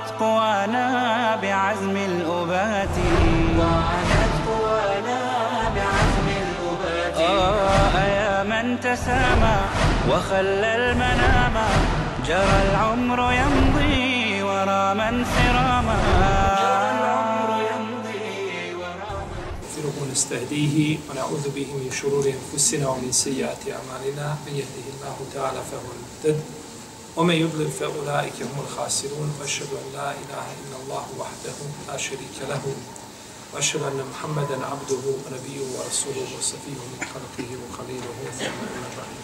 وعادت قوانا بعزم الأبات. وعادت قوانا بعزم الأبات. آه يا من تسامى وخلى المنام. جرى العمر يمضي ورا من سراما. جرى العمر يمضي ورا نستغفره ونستهديه ونعوذ به من شرور أنفسنا ومن سيئات أعمالنا. من يهده الله تعالى فهو المهتد. ومن يضلل فأولئك هم الخاسرون وأشهد أن لا إله إلا الله وحده لا شريك له وأشهد أن محمدا عبده ونبيه ورسوله وصفيه من خلقه وخليله ثم أما بعد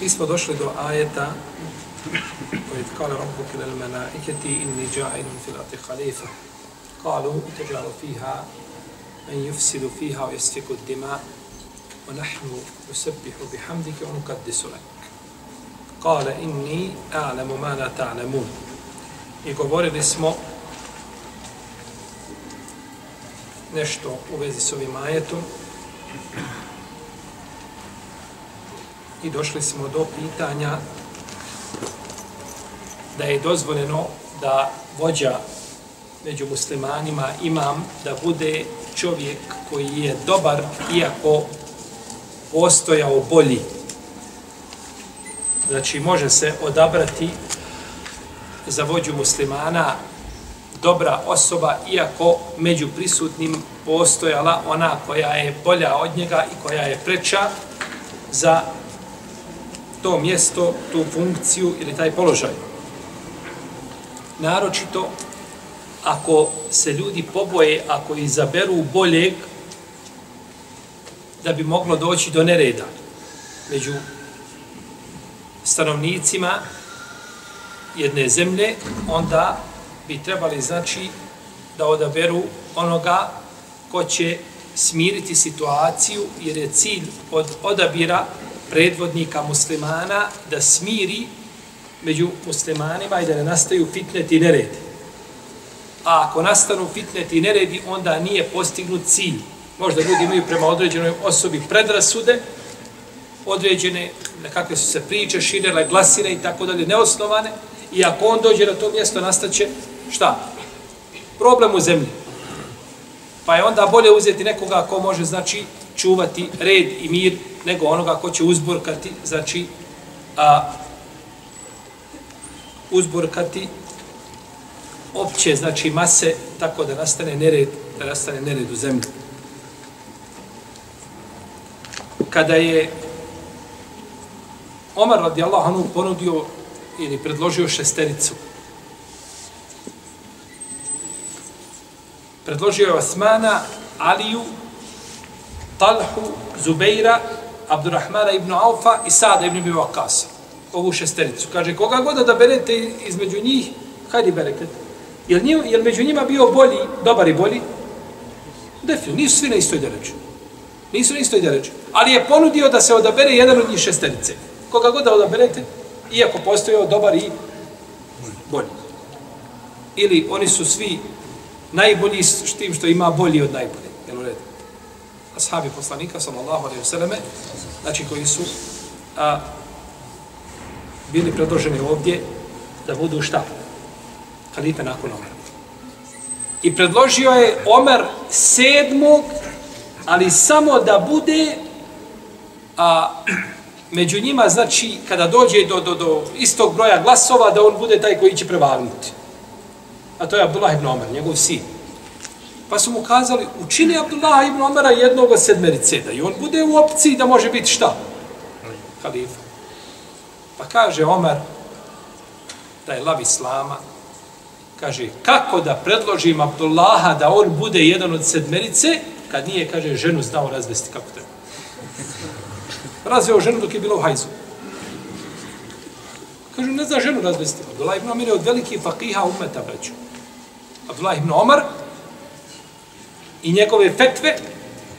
Mi smo došli do ajeta ربك للملائكة إني جاعل في الأرض خليفة قالوا تجعل فيها من يفسد فيها ويسفك الدماء ونحن نسبح بحمدك ونقدس لك قال إني أعلم ما لا تعلمون I govorili smo nešto u vezi s ovim ajetom i došli smo do pitanja da je dozvoljeno da vođa među muslimanima imam da bude čovjek koji je dobar iako postojao bolji. Znači može se odabrati za vođu muslimana dobra osoba iako među prisutnim postojala ona koja je bolja od njega i koja je preča za to mjesto, tu funkciju ili taj položaj naročito ako se ljudi poboje, ako izaberu boljeg, da bi moglo doći do nereda među stanovnicima jedne zemlje, onda bi trebali znači da odaberu onoga ko će smiriti situaciju, jer je cilj od odabira predvodnika muslimana da smiri među muslimanima i da ne nastaju fitneti i neredi. A ako nastanu fitneti i neredi, onda nije postignut cilj. Možda ljudi imaju prema određenoj osobi predrasude, određene nekakve su se priče, širele glasine i tako dalje, neosnovane, i ako on dođe na to mjesto, nastaće šta? Problem u zemlji. Pa je onda bolje uzeti nekoga ko može, znači, čuvati red i mir, nego onoga ko će uzburkati, znači, a, uzburkati opće, znači mase, tako da nastane nered, da nastane nered u zemlji. Kada je Omar radijallahu anhu ponudio ili predložio šestericu, predložio je Osmana, Aliju, Talhu, Zubeira, Abdurrahmana ibn Aufa i Sada ibn Abi Waqqasa ovu šestericu. Kaže, koga god da berete između njih, hajde bereket. Jel, njim, jel među njima bio bolji, dobar i bolji? Definitivno, nisu svi na istoj deređu. Nisu isto ide reči. Ali je ponudio da se odabere jedan od njih šesterice. Koga god da odaberete, iako postoje dobar i bolji. Ili oni su svi najbolji s tim što ima bolji od najbolji. Jel u redu? Ashabi poslanika, sallallahu alaihi vseleme, znači koji su a, bili predloženi ovdje da budu šta? Halife nakon Omera. I predložio je Omer sedmog, ali samo da bude a, među njima, znači, kada dođe do, do, do istog broja glasova, da on bude taj koji će prevalnuti. A to je Abdullah ibn Omer, njegov sin. Pa su mu kazali, učini Abdullah ibn Omera jednog od sedmerice, da i on bude u opciji da može biti šta? Halifa. Pa kaže Omer, da je lav Islama, kaže, kako da predložim Abdullaha da on bude jedan od sedmerice, kad nije, kaže, ženu znao razvesti kako treba. Razveo ženu dok je bila u hajzu. Kažu, ne zna ženu razvesti. Abdullah ibn Omer je od velikih fakiha umeta, braću. Abdullah ibn Omar i njegove fetve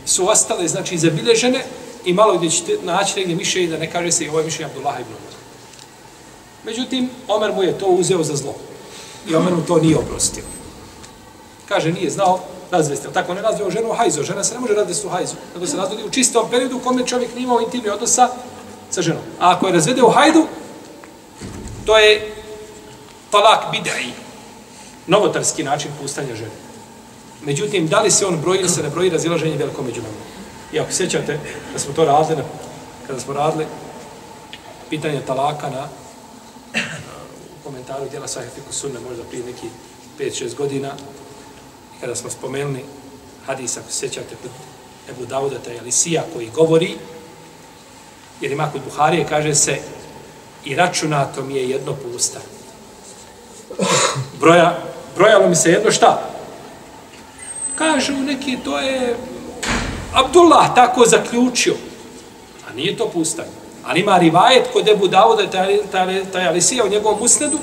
su ostale, znači, zabilježene i malo gdje ćete naći negdje mišljenje da ne kaže se i ovo je mišljenje Abdullah ibn Omer. Međutim, Omer mu je to uzeo za zlo. I Omer mu to nije oprostio. Kaže, nije znao razvesti. Tako ne razveo ženu u hajzu. Žena se ne može razvesti u hajzu. Nego se razvodi u čistom periodu u kome čovjek nije imao intimni odnos sa, sa ženom. A ako je razvede u hajdu, to je talak bidai. Novotarski način pustanja žene. Međutim, da li se on broji ili se ne broji razilaženje veliko među nama. I ako sećate da smo to radili, na, kada smo radili pitanje talaka na u komentaru djela Sahih Fiku Sunne, možda prije neki 5-6 godina, kada smo spomenuli hadis, ako se sjećate, kod Ebu Dauda, taj Alisija koji govori, jer ima kod Buharije, kaže se, i računato mi je jedno pusta. Broja, brojalo mi se jedno šta? Kažu neki, to je Abdullah tako zaključio. A nije to pustanje. Ali ima rivajet kod Ebu Davuda, taj, taj, taj Alisija u njegovom usnedu,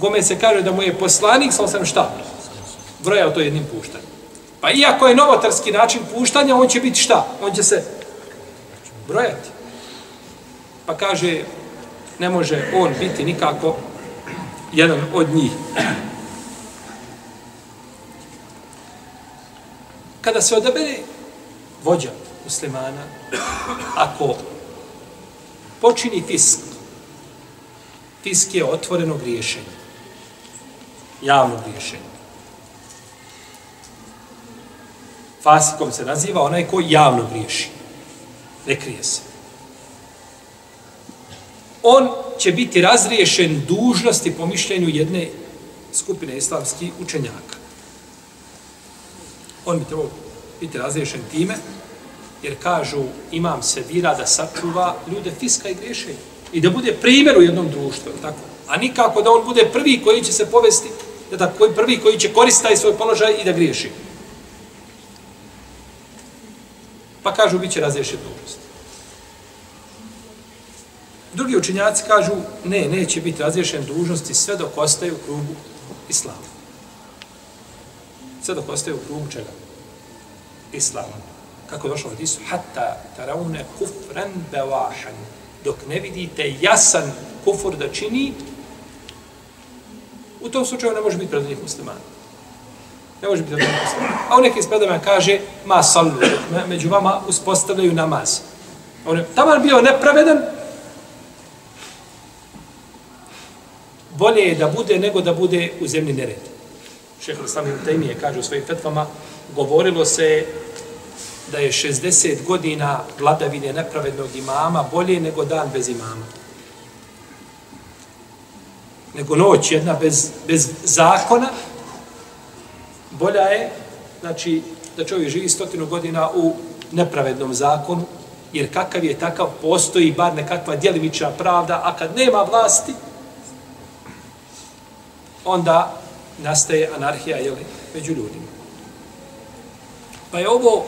gome se kaže da mu je poslanik, sam sam šta? Brojao to jednim puštanjem. Pa iako je novotarski način puštanja, on će biti šta? On će se brojati. Pa kaže, ne može on biti nikako jedan od njih. Kada se odabere vođa muslimana, ako počini fisk, fisk je otvoreno griješenje, javno griješenje. Fasikom se naziva onaj ko javno griješi, ne krije se. On će biti razriješen dužnosti po mišljenju jedne skupine islamskih učenjaka. On bi trebao biti razriješen time, jer kažu imam se vira da sačuva ljude fiska i griješenja. I da bude primjer u jednom društvu, tako? A nikako da on bude prvi koji će se povesti, da tako, koji prvi koji će koristiti svoj položaj i da griješi. Pa kažu, bit će razriješen dužnosti. Drugi učinjaci kažu, ne, neće biti razriješen dužnosti sve dok ostaju u krugu islama. Sve dok ostaje u krugu čega? Islama. Kako je došlo od Isu? Hatta taraune kufran bevahan. Dok ne vidite jasan kufur da čini, u tom slučaju ne može biti predvodnik muslimana. Ne može biti predvodnik muslimana. A u nekim spredama kaže, ma salu, među vama uspostavljaju namaz. On je taman bio nepravedan, bolje je da bude nego da bude u zemlji nered. Šehr Islam ibn kaže u svojim fetvama, govorilo se da je 60 godina vladavine nepravednog imama bolje nego dan bez imama. Nego noć jedna bez, bez zakona, bolja je, znači, da čovjek živi stotinu godina u nepravednom zakonu, jer kakav je takav, postoji bar nekakva djelimična pravda, a kad nema vlasti, onda nastaje anarhija jeli, među ljudima. Pa je ovo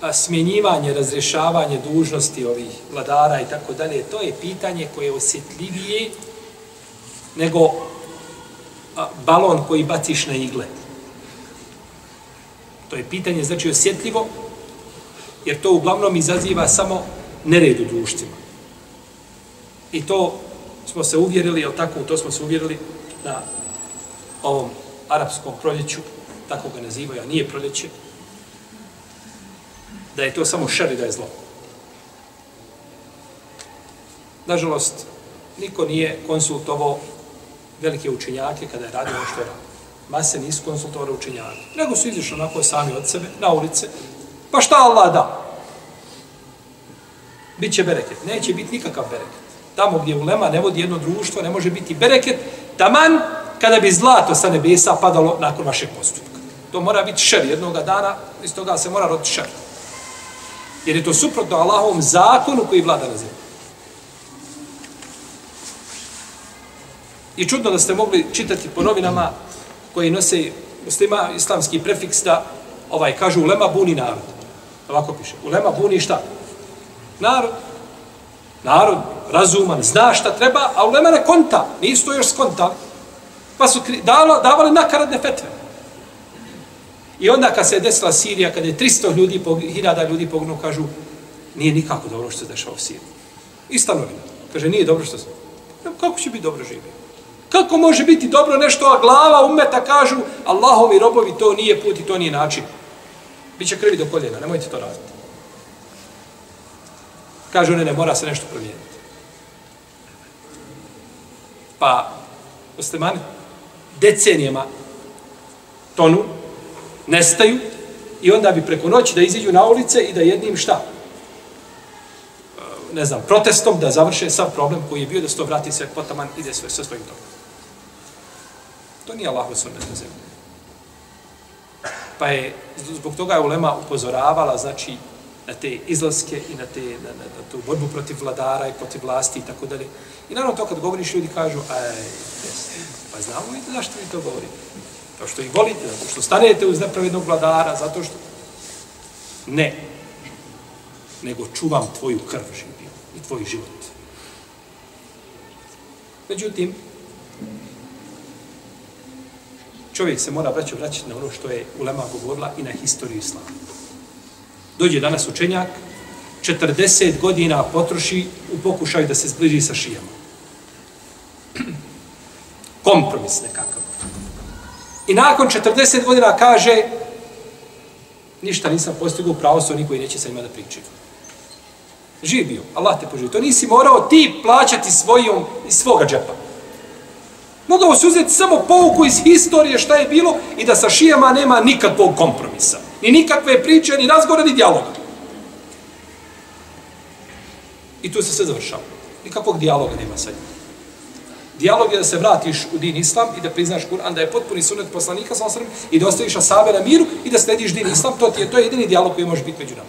a, smjenjivanje, razrješavanje dužnosti ovih vladara i tako dalje, to je pitanje koje je osjetljivije nego a, balon koji baciš na igle. To je pitanje, znači, osjetljivo, jer to uglavnom izaziva samo nered u društvima. I to smo se uvjerili, jel tako, to smo se uvjerili na ovom arapskom proljeću, tako ga nazivaju, a nije proljeće, da je to samo šer i da je zlo. Nažalost, niko nije konsultovao velike učenjake kada je radio ono što je radio. Mase nisu konsultovali učenjake, nego su izišli onako sami od sebe, na ulice, pa šta Allah da? Biće bereket. Neće biti nikakav bereket. Tamo gdje ulema ne vodi jedno društvo, ne može biti bereket, taman kada bi zlato sa nebesa padalo nakon vašeg postupka. To mora biti šer jednog dana, iz toga se mora roditi šer. Jer je to suprotno Allahovom zakonu koji vlada na zemlji. I čudno da ste mogli čitati po novinama koji nose muslima islamski prefiks da ovaj kažu ulema buni narod. Ovako piše. Ulema buni šta? Narod. Narod razuman, zna šta treba, a ulema ne konta. Nisu to još skonta. Pa su kri- dalo, davali nakaradne fetve. I onda kad se je desila Sirija, kad je 300 ljudi, pog- hiljada ljudi pognu, kažu, nije nikako dobro što se dešava u Siriji. Ista novina. Kaže, nije dobro što se... Kako će biti dobro živjeti? Kako može biti dobro nešto, a glava umeta kažu, Allahovi robovi, to nije put i to nije način. Biće krvi do koljena, nemojte to raditi. Kažu, ne, ne, mora se nešto promijeniti. Pa, muslimani decenijama tonu, nestaju i onda bi preko noći da iziđu na ulice i da jednim šta? Ne znam, protestom da završe sav problem koji je bio da se to vrati sve potaman ide sve sa svojim tokom. To nije Allah sunnet na zemlji. Pa je, zbog toga je Ulema upozoravala, znači, na te izlaske i na, te, na, na, na tu borbu protiv vladara i protiv vlasti i tako dalje. I naravno to kad govoriš, ljudi kažu, aj, jes, pa znamo mi zašto vi to govorite. To što ih volite, zato što stanete uz nepravednog vladara, zato što... Ne. Nego čuvam tvoju krv živio i tvoj život. Međutim, čovjek se mora vraćati vraćati na ono što je Ulema govorila i na historiju islama. Dođe danas učenjak, 40 godina potroši u pokušaju da se zbliži sa šijama. Kompromis nekakav. I nakon 40 godina kaže ništa nisam postigao pravo su oni koji neće sa njima da pričaju. Živ bio, Allah te poživi. To nisi morao ti plaćati svojom, iz svoga džepa. Mogao se uzeti samo pouku iz historije šta je bilo i da sa šijama nema nikakvog kompromisa. Ni nikakve priče, ni razgovora, ni dijaloga. I tu se sve završava. Nikakvog dijaloga nema sa njim. Dijalog je da se vratiš u din islam i da priznaš Kur'an, da je potpuni sunet poslanika sa osrem i da ostaviš asabe na miru i da slediš din islam, to, ti je, to je jedini dijalog koji može biti među nama.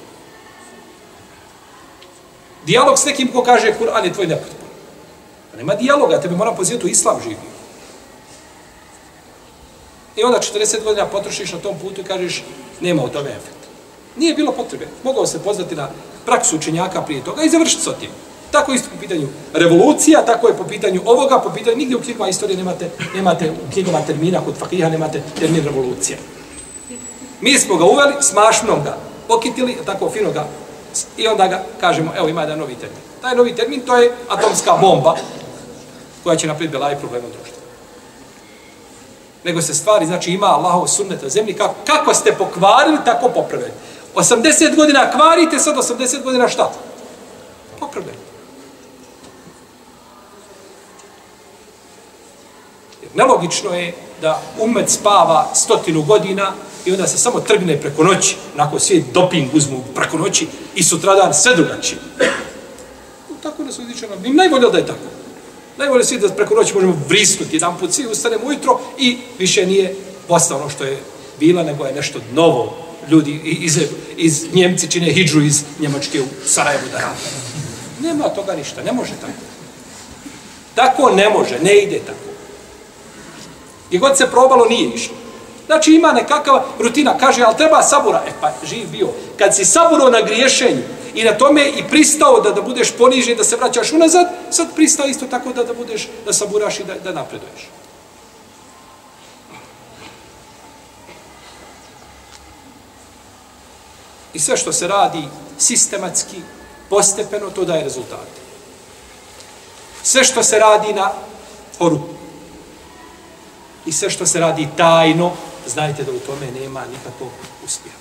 Dijalog s nekim ko kaže Kur'an je tvoj nepotpun. Pa nema dijaloga, tebe mora pozivati u islam živio. I onda 40 godina potrošiš na tom putu i kažeš nema od toga efekta. Nije bilo potrebe. Mogao se pozvati na praksu učenjaka prije toga i završiti s tim. Tako isto po pitanju revolucija, tako je po pitanju ovoga, po pitanju, nigdje u knjigama istorije nemate, nemate u knjigama termina, kod fakiha nemate termin revolucija. Mi smo ga uveli, smašno ga pokitili, tako fino ga, i onda ga kažemo, evo ima jedan novi termin. Taj novi termin to je atomska bomba koja će napraviti belaj problema u društvu. Nego se stvari, znači ima Allahov sunnet na zemlji, kako, kako ste pokvarili, tako popravili. 80 godina kvarite, sad 80 godina šta? Popravljeni. Jer nelogično je da umet spava stotinu godina i onda se samo trgne preko noći, onako svijet doping uzmu preko noći i sutradan sve drugačije. Tako nas uzdiče nam. Im najbolje da je tako. Najbolje svi da preko noći možemo vrisnuti jedan put, svi ustanemo ujutro i više nije posta ono što je bila, nego je nešto novo. Ljudi iz, iz Njemci čine hidžu iz Njemačke u Sarajevu da rade. Nema toga ništa, ne može tako. Tako ne može, ne ide tako. Gdje god se probalo, nije išlo. Znači ima nekakva rutina, kaže, ali treba sabura. E pa, živ bio. Kad si saburo na griješenju i na tome i pristao da, da budeš ponižen, da se vraćaš unazad, sad pristao isto tako da, da budeš, da saburaš i da, da napreduješ. I sve što se radi sistematski, postepeno, to daje rezultate. Sve što se radi na horu i sve što se radi tajno, znajte da u tome nema nikakvog uspjeha.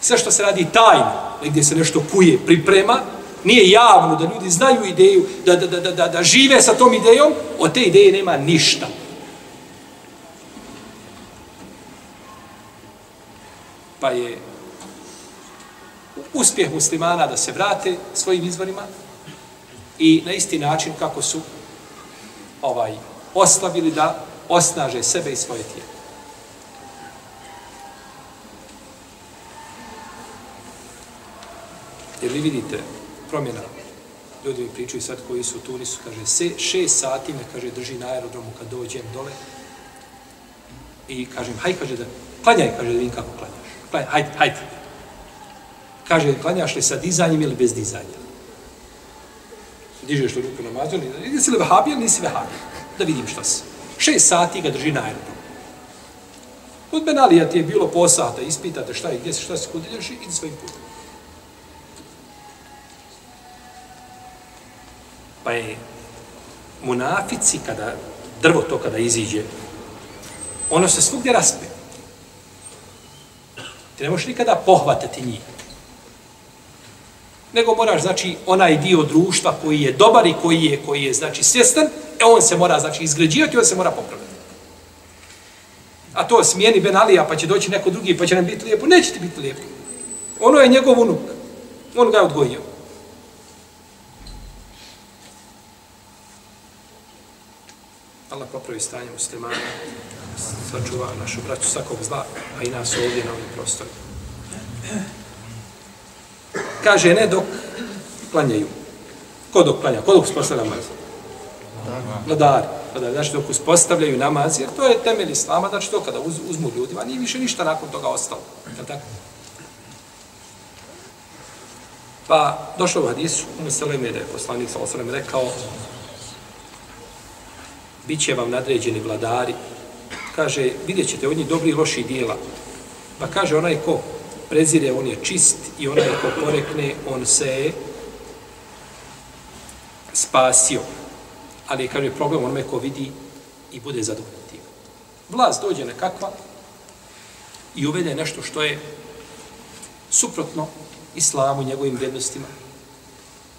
Sve što se radi tajno, gdje se nešto kuje, priprema, nije javno da ljudi znaju ideju, da, da, da, da, da žive sa tom idejom, od te ideje nema ništa. Pa je uspjeh muslimana da se vrate svojim izvorima i na isti način kako su ovaj oslavili da osnaže sebe i svoje tijelo. Jer vi vidite promjena, ljudi mi pričaju sad koji su u Tunisu, kaže, se, šest sati me, kaže, drži na aerodromu kad dođem dole i kažem, haj, kaže, da, klanjaj, kaže, da vidim kako klanjaš. Klanjaj, hajde, hajde. Kaže, klanjaš li sa dizanjem ili bez dizanja? Dižeš li ruku namazu, ili jesi li vehabija ili nisi vehabija. Da vidim šta si. Šest sati ga drži na aerodromu. Kod Benalija ti je bilo posata, ispitate šta je, gdje si, šta si, kod ideš i idi svojim putem. Pa je munafici kada, drvo to kada iziđe, ono se svugdje raspe. Ti ne možeš nikada pohvatati njih. Nego moraš, znači, onaj dio društva koji je dobar i koji je, koji je znači, svjestan, e on se mora, znači, izgrađivati, on se mora popraviti. A to smijeni Ben Alija, pa će doći neko drugi, pa će nam biti lijepo. Neće ti biti lijepo. Ono je njegov unuk. On ga je odgojio. Allah popravi stanje muslimana, sačuva našu braću svakog zla, a i nas ovdje na ovim prostorima. Kaže, ne dok klanjaju. Ko dok klanja? Ko dok uspostavlja namaz? Vladari. Vladari. Znači, dok uspostavljaju namaz, jer to je temelj islama, znači to kada uz, uzmu ljudima, nije više ništa nakon toga ostalo. Je tako? Pa, došlo u hadisu, u Seleme da je poslanik sa osvrame rekao, bit će vam nadređeni vladari. Kaže, vidjet ćete od njih dobri i loši dijela. Pa kaže, onaj ko prezire, on je čist i onaj ko porekne, on se je spasio. Ali kaže, problem onome ko vidi i bude zadovoljan tim. Vlast dođe nekakva i uvede nešto što je suprotno islamu, njegovim vrijednostima.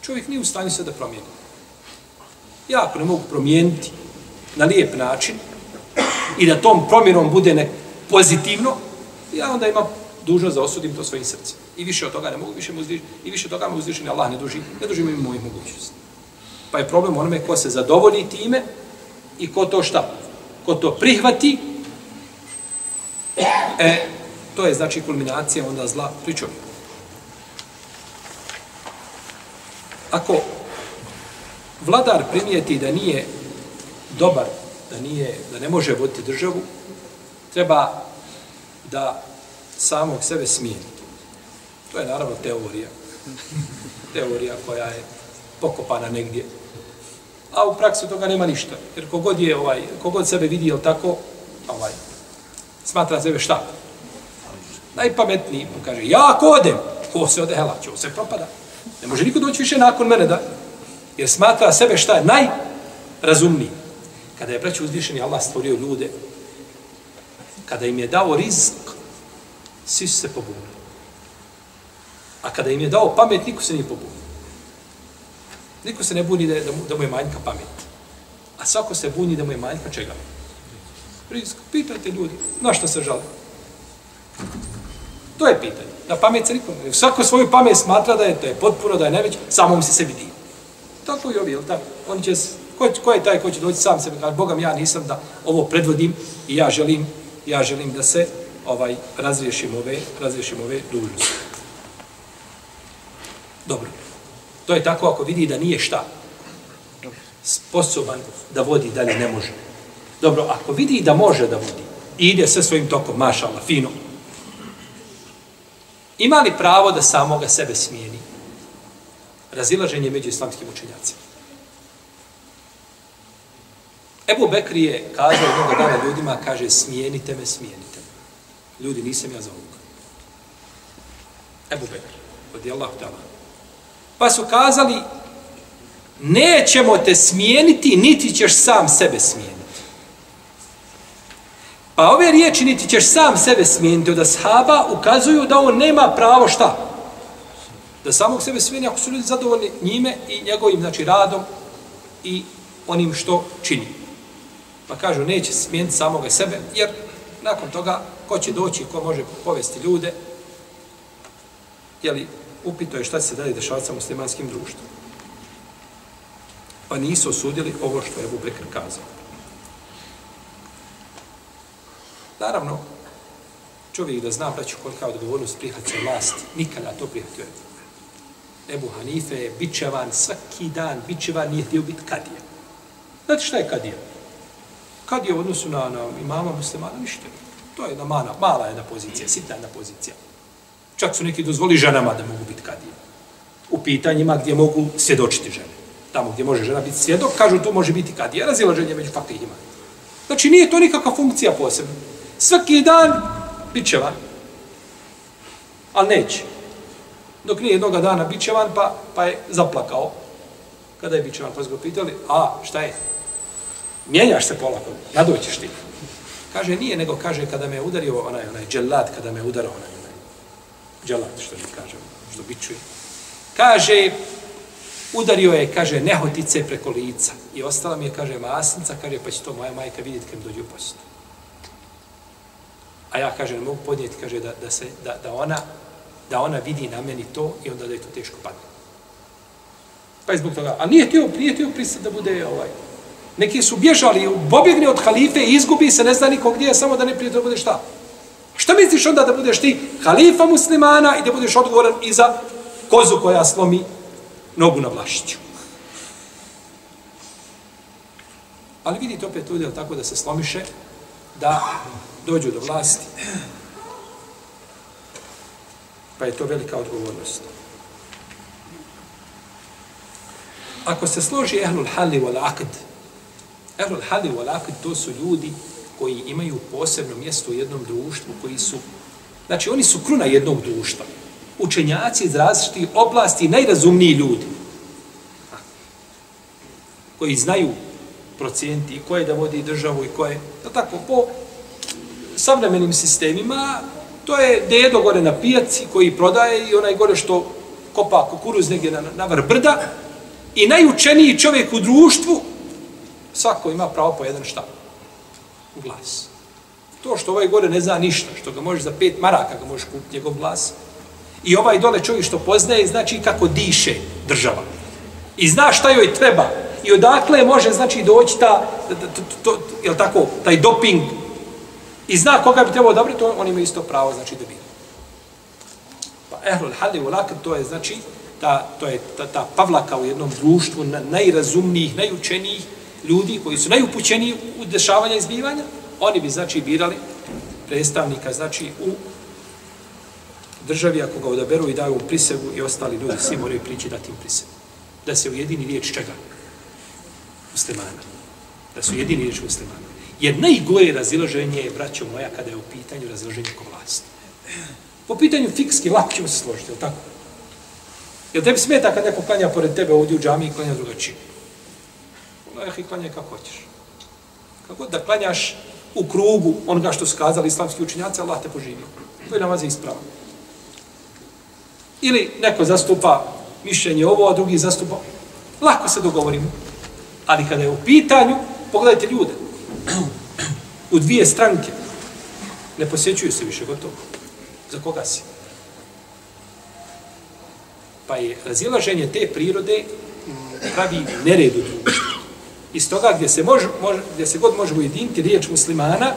Čovjek nije u stanju sve da promijeni. Ja ako ne mogu promijeniti na lijep način i da tom promjenom bude ne pozitivno, ja onda imam dužnost da osudim to svojim srcem. I više od toga ne mogu, više uzdiš, i više od toga me uzdišeni Allah ne duži, ne duži mi mojih mogućnosti. Pa je problem onome ko se zadovolji time i ko to šta? Ko to prihvati, e, to je znači kulminacija onda zla pri čovjeku. Ako vladar primijeti da nije dobar, da nije, da ne može voditi državu, treba da samog sebe smijeni. To je naravno teorija. Teorija koja je pokopana negdje. A u praksi toga nema ništa. Jer kogod je ovaj, kogod sebe vidi je tako, ovaj, smatra sebe šta? Najpametniji. On kaže, ja ako odem, ko se ode, hela, će se propada. Ne može niko doći više nakon mene da, jer smatra sebe šta je najrazumniji. Kada je braću uzvišeni Allah stvorio ljude, kada im je dao rizk, svi su se pobunili. A kada im je dao pamet, niko se nije pobunio. Niko se ne buni da, da, mu, da mu je manjka pamet. A svako se buni da mu je manjka čega? Rizk. Pitajte ljudi, na što se žale? To je pitanje. Na pamet se nikom ne. Svako svoju pamet smatra da je, to je potpuno, da je najveć, samom se sebi divi. Tako i ovi, jel tako? Oni će Ko, ko je taj ko će doći sam sebe, kaže, Bogam, ja nisam da ovo predvodim i ja želim, ja želim da se ovaj razriješim ove, razriješim ove dužnosti. Dobro. To je tako ako vidi da nije šta sposoban da vodi, dalje ne može. Dobro, ako vidi da može da vodi i ide sve svojim tokom, mašala, fino, ima li pravo da samoga sebe smijeni? Razilaženje među islamskim učenjacima. Ebu Bekri je kazao jednog dana ljudima, kaže, smijenite me, smijenite me. Ljudi, nisam ja za ovoga. Ebu Bekri, od Allah dala. Pa su kazali, nećemo te smijeniti, niti ćeš sam sebe smijeniti. Pa ove riječi, niti ćeš sam sebe smijeniti od ashaba, ukazuju da on nema pravo šta? Da samog sebe smijeni, ako su ljudi zadovoljni njime i njegovim, znači, radom i onim što čini. Pa kažu, neće smijeniti samoga sebe, jer nakon toga, ko će doći, ko može povesti ljude, jeli, upito je šta se dalje dešavati sa muslimanskim društvom. Pa nisu osudili ovo što je Ebu Bekr kazao. Naravno, čovjek da zna braću kolika je odgovornost prihvaća vlast, nikada to prihvatio Ebu Hanife je bičevan svaki dan, bičevan nije htio biti kadija. Znate šta je kadija? Kad je u odnosu na, na imama muslimana, ništa. To je jedna mala, mala jedna pozicija, sitna jedna pozicija. Čak su neki dozvoli ženama da mogu biti kadije. U pitanjima gdje mogu svjedočiti žene. tamo gdje može žena biti svjedok, kažu tu može biti kadija. razilaženje među fakihima. Znači nije to nikakva funkcija posebna. Svaki dan bit će van. Ali neće. Dok nije jednog dana bit će van, pa, pa je zaplakao. Kada je bit će van, pa su ga pitali, a šta je? Mijenjaš se polako, nadoćeš ti. Kaže, nije, nego kaže, kada me udario onaj, onaj dželat, kada me udarao onaj, onaj dželat, što mi kaže, što bičuje. Kaže, udario je, kaže, nehotice preko lica. I ostala mi je, kaže, masnica, kaže, pa će to moja majka vidjeti kad mi dođe u. A ja, kaže, ne mogu podnijeti, kaže, da, da, se, da, da, ona, da ona vidi na meni to i onda da je to teško padne. Pa je zbog toga, a nije tio, nije tio pristat da bude ovaj, Neki su bježali, pobjegli od halife i izgubi se, ne zna niko gdje je, samo da ne prije to bude šta. Šta misliš onda da budeš ti halifa muslimana i da budeš odgovoran i za kozu koja slomi nogu na vlašiću? Ali vidite opet ljudi, tako da se slomiše, da dođu do vlasti. Pa je to velika odgovornost. Ako se složi ehlul hali wal akd, Ehlul hadi u alakid, to su ljudi koji imaju posebno mjesto u jednom društvu, koji su, znači oni su kruna jednog društva. Učenjaci iz različitih oblasti, najrazumniji ljudi. Koji znaju procijenti i koje da vodi državu i koje, da tako, po savremenim sistemima, to je dedo gore na pijaci koji prodaje i onaj gore što kopa kukuruz negdje na, na vrh brda i najučeniji čovjek u društvu Svako ima pravo po jedan šta? U glas. To što ovaj gore ne zna ništa, što ga može za pet maraka ga možeš kupiti njegov glas. I ovaj dole čovjek što poznaje, znači kako diše država. I zna šta joj treba. I odakle može, znači, doći ta, to, to, to, jel tako, taj doping. I zna koga bi trebao odabrati, to on ima isto pravo, znači, da bira. Pa, ehlul hali u lakad, to je, znači, ta, to je ta, ta pavlaka u jednom društvu, na, najrazumnijih, najučenijih, ljudi koji su najupućeniji u dešavanja i zbivanja, oni bi znači birali predstavnika znači u državi ako ga odaberu i daju prisegu i ostali ljudi svi moraju prići dati im prisegu. Da se ujedini riječ čega? Muslimana. Da su jedini riječ muslimana. Jer najgore razilaženje je, braćo moja, kada je u pitanju razilaženje ko vlasti. Po pitanju fikski, lako ćemo se složiti, je tako? Jel tebi smeta kad neko klanja pored tebe ovdje u džami i klanja drugačije? Eh, i klanjaj kako hoćeš. Kako da klanjaš u krugu onoga što su kazali islamski učinjaci, Allah te poživi. To je namaz ispravan. Ili neko zastupa mišljenje ovo, a drugi zastupa. Lako se dogovorimo. Ali kada je u pitanju, pogledajte ljude. U dvije stranke. Ne posjećuju se više gotovo. Za koga si? Pa je razilaženje te prirode pravi nered u društvu iz toga gdje se, može, može, gdje se god može ujediniti riječ muslimana,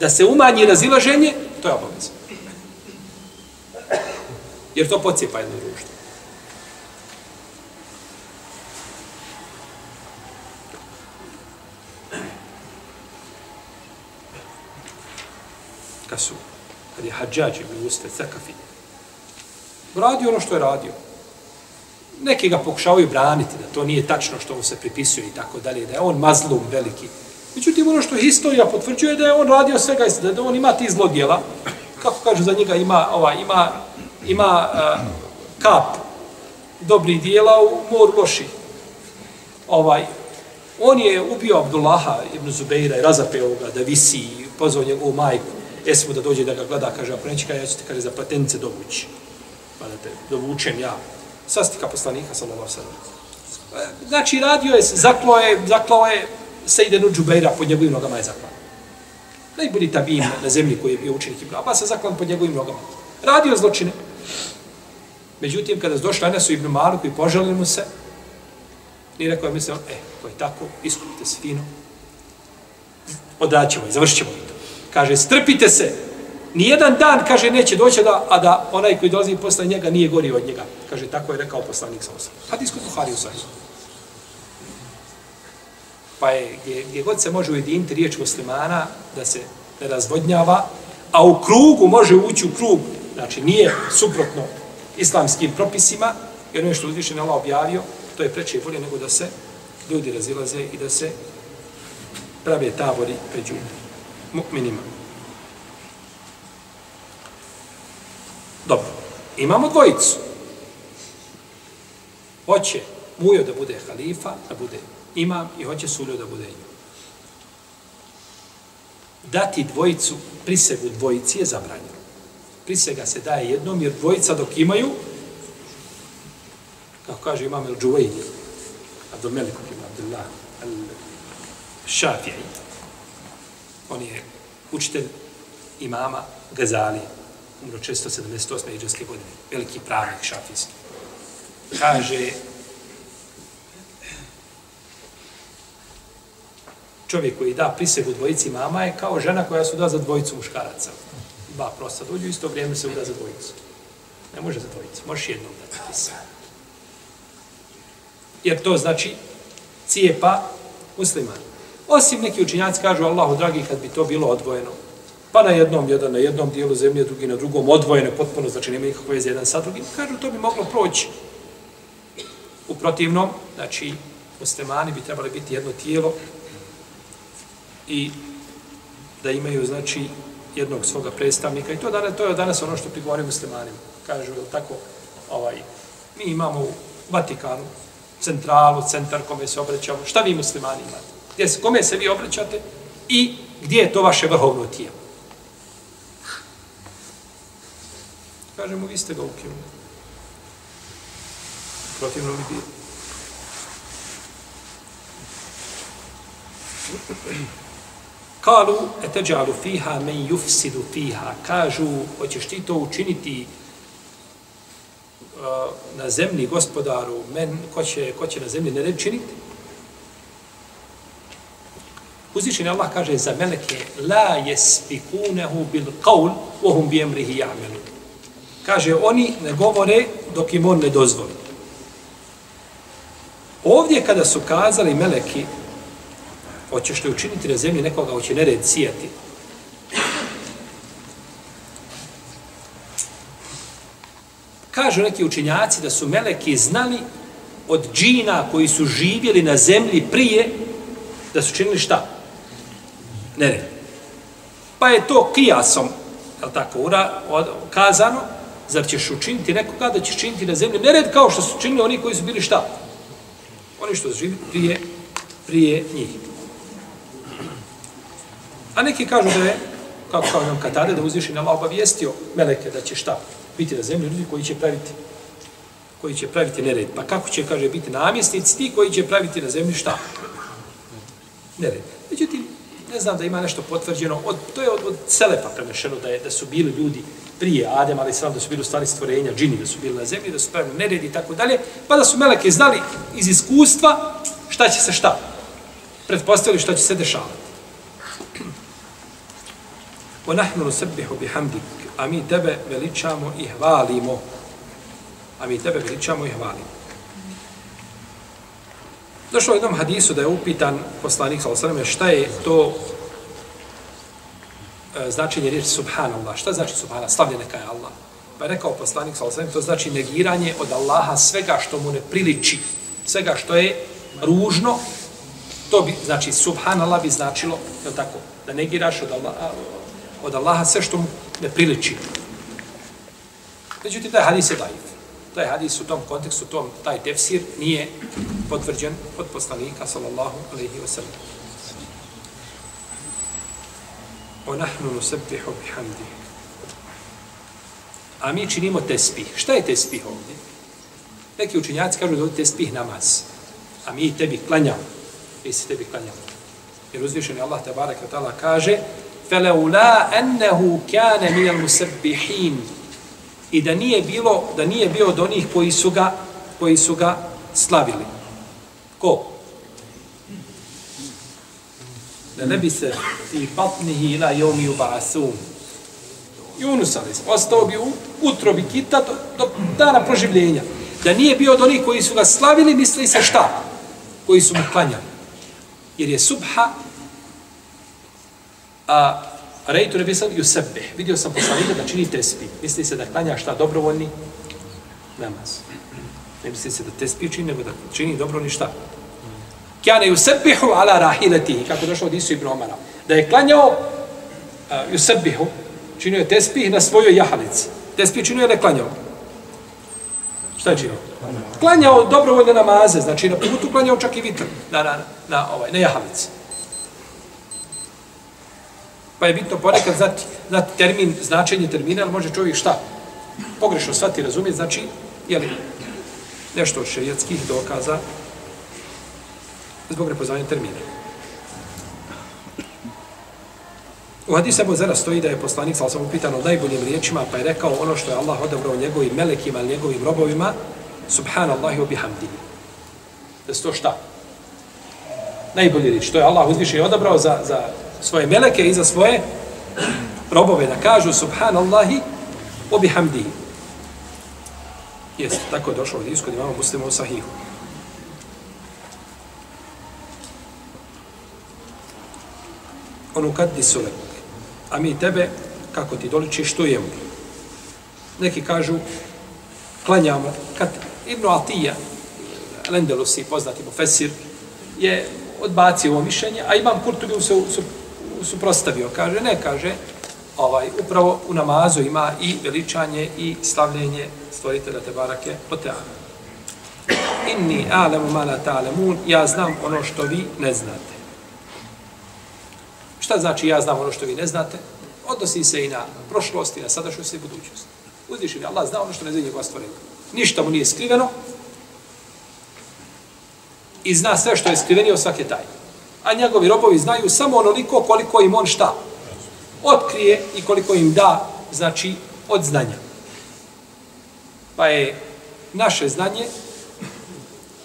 da se umanji razilaženje, to je obaveza. Jer to pocijepa jedno društvo. Kad su, kad je Hadžađ ibn Uste Cakafi, radio ono što je radio, neki ga pokušavaju braniti, da to nije tačno što mu se pripisuje i tako dalje, da je on mazlum veliki. Međutim, ono što historija potvrđuje da je on radio svega, da on ima ti zlodjela, kako kažu za njega, ima, ova, ima, ima uh, kap dobrih dijela u mor loši. Ovaj, on je ubio Abdullaha ibn Zubeira i razapeo ga da visi i pozvao njegovu majku. Esmu da dođe da ga gleda, kaže, ako neće, ja ću te, kaže, za platenice dovući. Pa da te dovučem ja sastika poslanika sallallahu sallam. Znači radio je zaklao je zaklao je Sejdenu Džubeira pod njegovim nogama je zaklao. Najbolji tabin na zemlji koji je bio učenik Ibn Abbas je zaklan pod njegovim nogama. Radio zločine. Međutim, kada došla Enesu Ibn Maluku i poželili mu se, nije rekao je mi se, e, to je tako, iskupite se fino, odaćemo i završit ćemo to. Kaže, strpite se, Nijedan dan, kaže, neće doći da, a da onaj koji dolazi posle njega nije gori od njega. Kaže, tako je rekao poslanik sa osam. Hadis kod Buhari u Sahih. Pa je, gdje, gdje god se može ujediniti riječ muslimana da se ne razvodnjava, a u krugu može ući u krug, znači nije suprotno islamskim propisima, Jer ono što uzvišen Allah objavio, to je preče i bolje nego da se ljudi razilaze i da se prave tabori među mu'minima. Dobro, imamo dvojicu. Hoće Mujo da bude halifa, da bude imam i hoće Suljo da bude imam. Dati dvojicu, prisegu dvojici je zabranjeno. Prisega se daje jednom jer dvojica dok imaju, kako kaže imam El Džuvejni, Abdul Melik, Abdullah, Al Šafijaj, on je učitelj imama Gazali, umro 478. iđanske godine, veliki pravnik šafijski. Kaže, čovjek koji da prisegu dvojici mama je kao žena koja se uda za dvojicu muškaraca. Dva prosta dođu, isto vrijeme se uda za dvojicu. Ne može za dvojicu, možeš jednom da prisegu. Jer to znači cijepa muslimana. Osim neki učinjaci kažu Allahu dragi kad bi to bilo odvojeno. Pa na jednom, jedan na jednom dijelu zemlje, drugi na drugom, odvojene potpuno, znači nema nikakve veze jedan sa drugim. Kažu to bi moglo proći. U protivnom, znači, muslimani bi trebali biti jedno tijelo i da imaju, znači, jednog svoga predstavnika. I to, danas, to je danas ono što prigovori muslimanima. Kažu, je tako, ovaj, mi imamo u Vatikanu centralu, centar kome se obraćamo. Šta vi muslimani imate? Gdje se, kome se vi obraćate i gdje je to vaše vrhovno tijelo? Kažemo, vi ste ga ukinuli. Protivno bi bilo. Kalu eteđalu fiha men jufsidu fiha. Kažu, hoćeš ti to učiniti uh, na zemlji gospodaru, men, ko će, ko će na zemlji ne činiti? Uzvišen Allah kaže za meleke la yespikunehu bil qawl wa hum bi amrihi ya'malun. Kaže oni ne govore dok im on ne dozvoli. Ovdje kada su kazali meleki hoćeš li učiniti na zemlji nekoga hoće nered sijati. Kažu neki učinjaci da su meleki znali od džina koji su živjeli na zemlji prije da su činili šta? nered. Pa je to kijasom, je tako, ura, od, kazano, zar ćeš učiniti nekoga da ćeš činiti na zemlji nered kao što su činili oni koji su bili šta? Oni što su živi prije, prije njih. A neki kažu da je, kako kao nam katade, da uzviši nam obavijestio meleke da će šta? Biti na zemlji ljudi koji će praviti koji će praviti nered. Pa kako će, kaže, biti namjesnici ti koji će praviti na zemlji šta? Nered. Međutim, ne znam da ima nešto potvrđeno, od, to je od, od Selepa prenešeno da, je, da su bili ljudi prije Adem, ali sam da su bili u stvari stvorenja, džini da su bili na zemlji, da su pravili nered i tako dalje, pa da su meleke znali iz iskustva šta će se šta. Pretpostavili šta će se dešavati. O nahnu sebihu bihamdik, a mi tebe veličamo i hvalimo. A mi tebe veličamo i hvalimo. Došlo u jednom hadisu da je upitan poslanik sa šta je to E, značenje riječi subhanallah. Šta znači subhanallah? Slavljen neka je Allah. Pa je rekao poslanik s.a.v. to znači negiranje od Allaha svega što mu ne priliči. Svega što je ružno. To bi, znači, subhanallah bi značilo, je tako, da negiraš od Allaha, od Allaha sve što mu ne priliči. Međutim, taj hadis je daif taj hadis u tom kontekstu, tom, taj tefsir nije potvrđen od poslanika, sallallahu alaihi wa sallam O nahnu nusabbihu bihamdi. A mi činimo tespih. Šta je tespih ovdje? Neki učinjaci kažu da je tespih namaz. A mi tebi klanjamo. Mi se tebi klanjamo. Jer uzvišen je Allah tabarak wa ta'ala kaže فَلَوْلَا أَنَّهُ كَانَ مِنَ الْمُسَبِّحِينَ i da nije bilo da nije bio od onih koji su ga koji su ga slavili. Ko? Da ne bi se i patnihi ila jomi u basun. Yunus ali ostao bi u utrobi kita do, do dana proživljenja. Da nije bio od onih koji su ga slavili, misli se šta? Koji su mu klanjali. Jer je subha a Rejtu nebi sam Jusebe. Vidio sam poslanika da čini tespi. Misli se da klanja šta dobrovoljni namaz. Ne misli se da te čini, nego da čini dobro ništa. Kjane yusebihu ala rahiletihi, kako je došlo od Isu ibn Omara. Da je klanjao e, uh, yusebihu, činio je tespih na svojoj jahalici. Tespih činio je ne klanjao. Šta je činio? Klanjao dobrovoljne namaze, znači na putu klanjao čak i vitr na, na, na, ovaj, na jahalici. Pa je bitno ponekad znati, znati termin, značenje termina, ali može čovjek šta? Pogrešno shvati, razumije, znači, je li nešto od šerijetskih dokaza zbog nepoznanja termina. U hadisu Ebu Zera stoji da je poslanik, sal sam upitan o najboljim riječima, pa je rekao ono što je Allah odabrao njegovim melekima, njegovim robovima, subhanallahi wa bihamdihi. Da to šta? Najbolji riječ. To je Allah uzviše i odabrao za, za svoje meleke i za svoje robove da kažu subhanallahi wa bihamdihi. Jeste, tako je došlo od iskod imamo muslima u sahihu. Onu kad ti su a mi tebe, kako ti doliči, što jemo. Neki kažu, klanjamo, kad Ibn Atija, Lendelusi, poznati mu Fesir, je odbacio ovo mišljenje, a Imam Kurtubi se su, suprostavio. Kaže, ne, kaže, ovaj, upravo u namazu ima i veličanje i slavljenje stvoritelja te barake po. Inni alemu mala ta'alemun, ja znam ono što vi ne znate. Šta znači ja znam ono što vi ne znate? Odnosi se i na prošlost, i na sadašnjost i budućnost. Uzvišen je Allah zna ono što ne zna njegova stvorenja. Ništa mu nije skriveno i zna sve što je skrivenio svake tajne. A njegovi robovi znaju samo onoliko koliko im on šta otkrije i koliko im da, znači, od znanja. Pa je naše znanje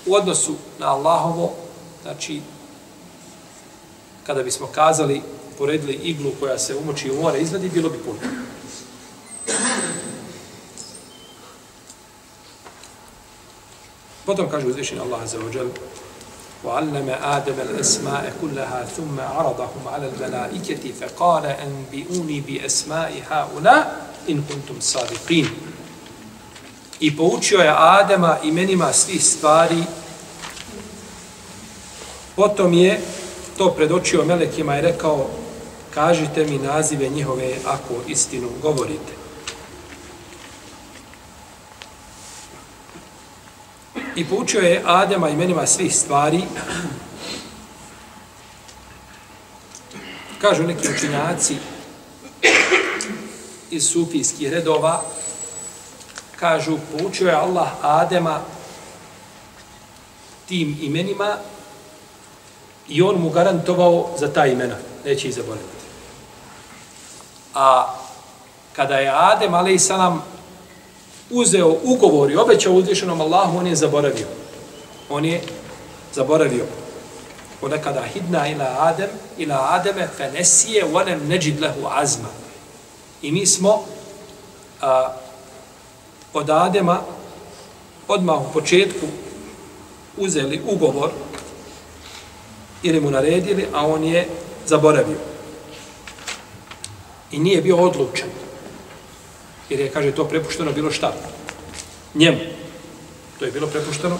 u odnosu na Allahovo, znači, kada bismo kazali, poredili iglu koja se umoči u more, izvadi, bilo bi puno. Potom kaže uzvišen Allah za ođel, وعلم آدم الأسماء كلها ثم عرضهم على الملائكة فقال أنبئوني بأسماء هؤلاء إن كنتم صادقين I poučio je Adama imenima svih stvari, potom je to predočio melekima i rekao, kažite mi nazive njihove ako istinu govorite. I poučio je Adema imenima svih stvari. Kažu neki učinjaci iz sufijskih redova, kažu, poučio je Allah Adema tim imenima i on mu garantovao za ta imena. Neće ih zaboraviti. A kada je Adem, ali i salam, uzeo ugovor i obećao uzvišenom Allahu, on je zaboravio. On je zaboravio. Ponekada hidna ila Adem, ila Ademe, fe nesije, onem neđid lehu azma. I mi smo a, od Adema odmah u početku uzeli ugovor ili mu naredili, a on je zaboravio. I nije bio odlučan. Jer je, kaže, to prepušteno bilo šta? Njemu. To je bilo prepušteno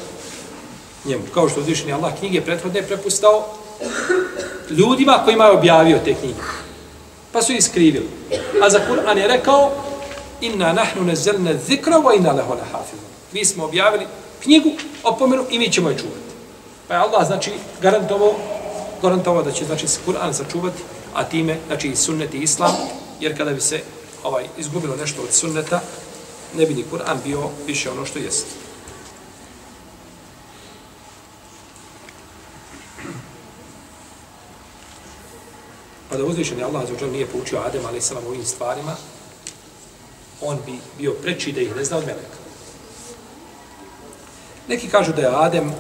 njemu. Kao što uzvišeni Allah knjige prethodne prepustao ljudima kojima je objavio te knjige. Pa su iskrivili. A za Kur'an je rekao inna nahnu nazzalna zikra wa inna leho lahafizun. Mi smo objavili knjigu, opomenu i mi ćemo je čuvati. Pa je Allah, znači, garantovao, garantovao da će, znači, Kur'an sačuvati, a time, znači, sunnet i islam, jer kada bi se ovaj izgubilo nešto od sunneta, ne bi ni Kur'an bio više ono što jest. Pa da uzvišen je Allah zaođer nije poučio Adem, ali sam ovim stvarima, on bi bio preči da ih ne zna od meleka. Neki kažu da je Adem,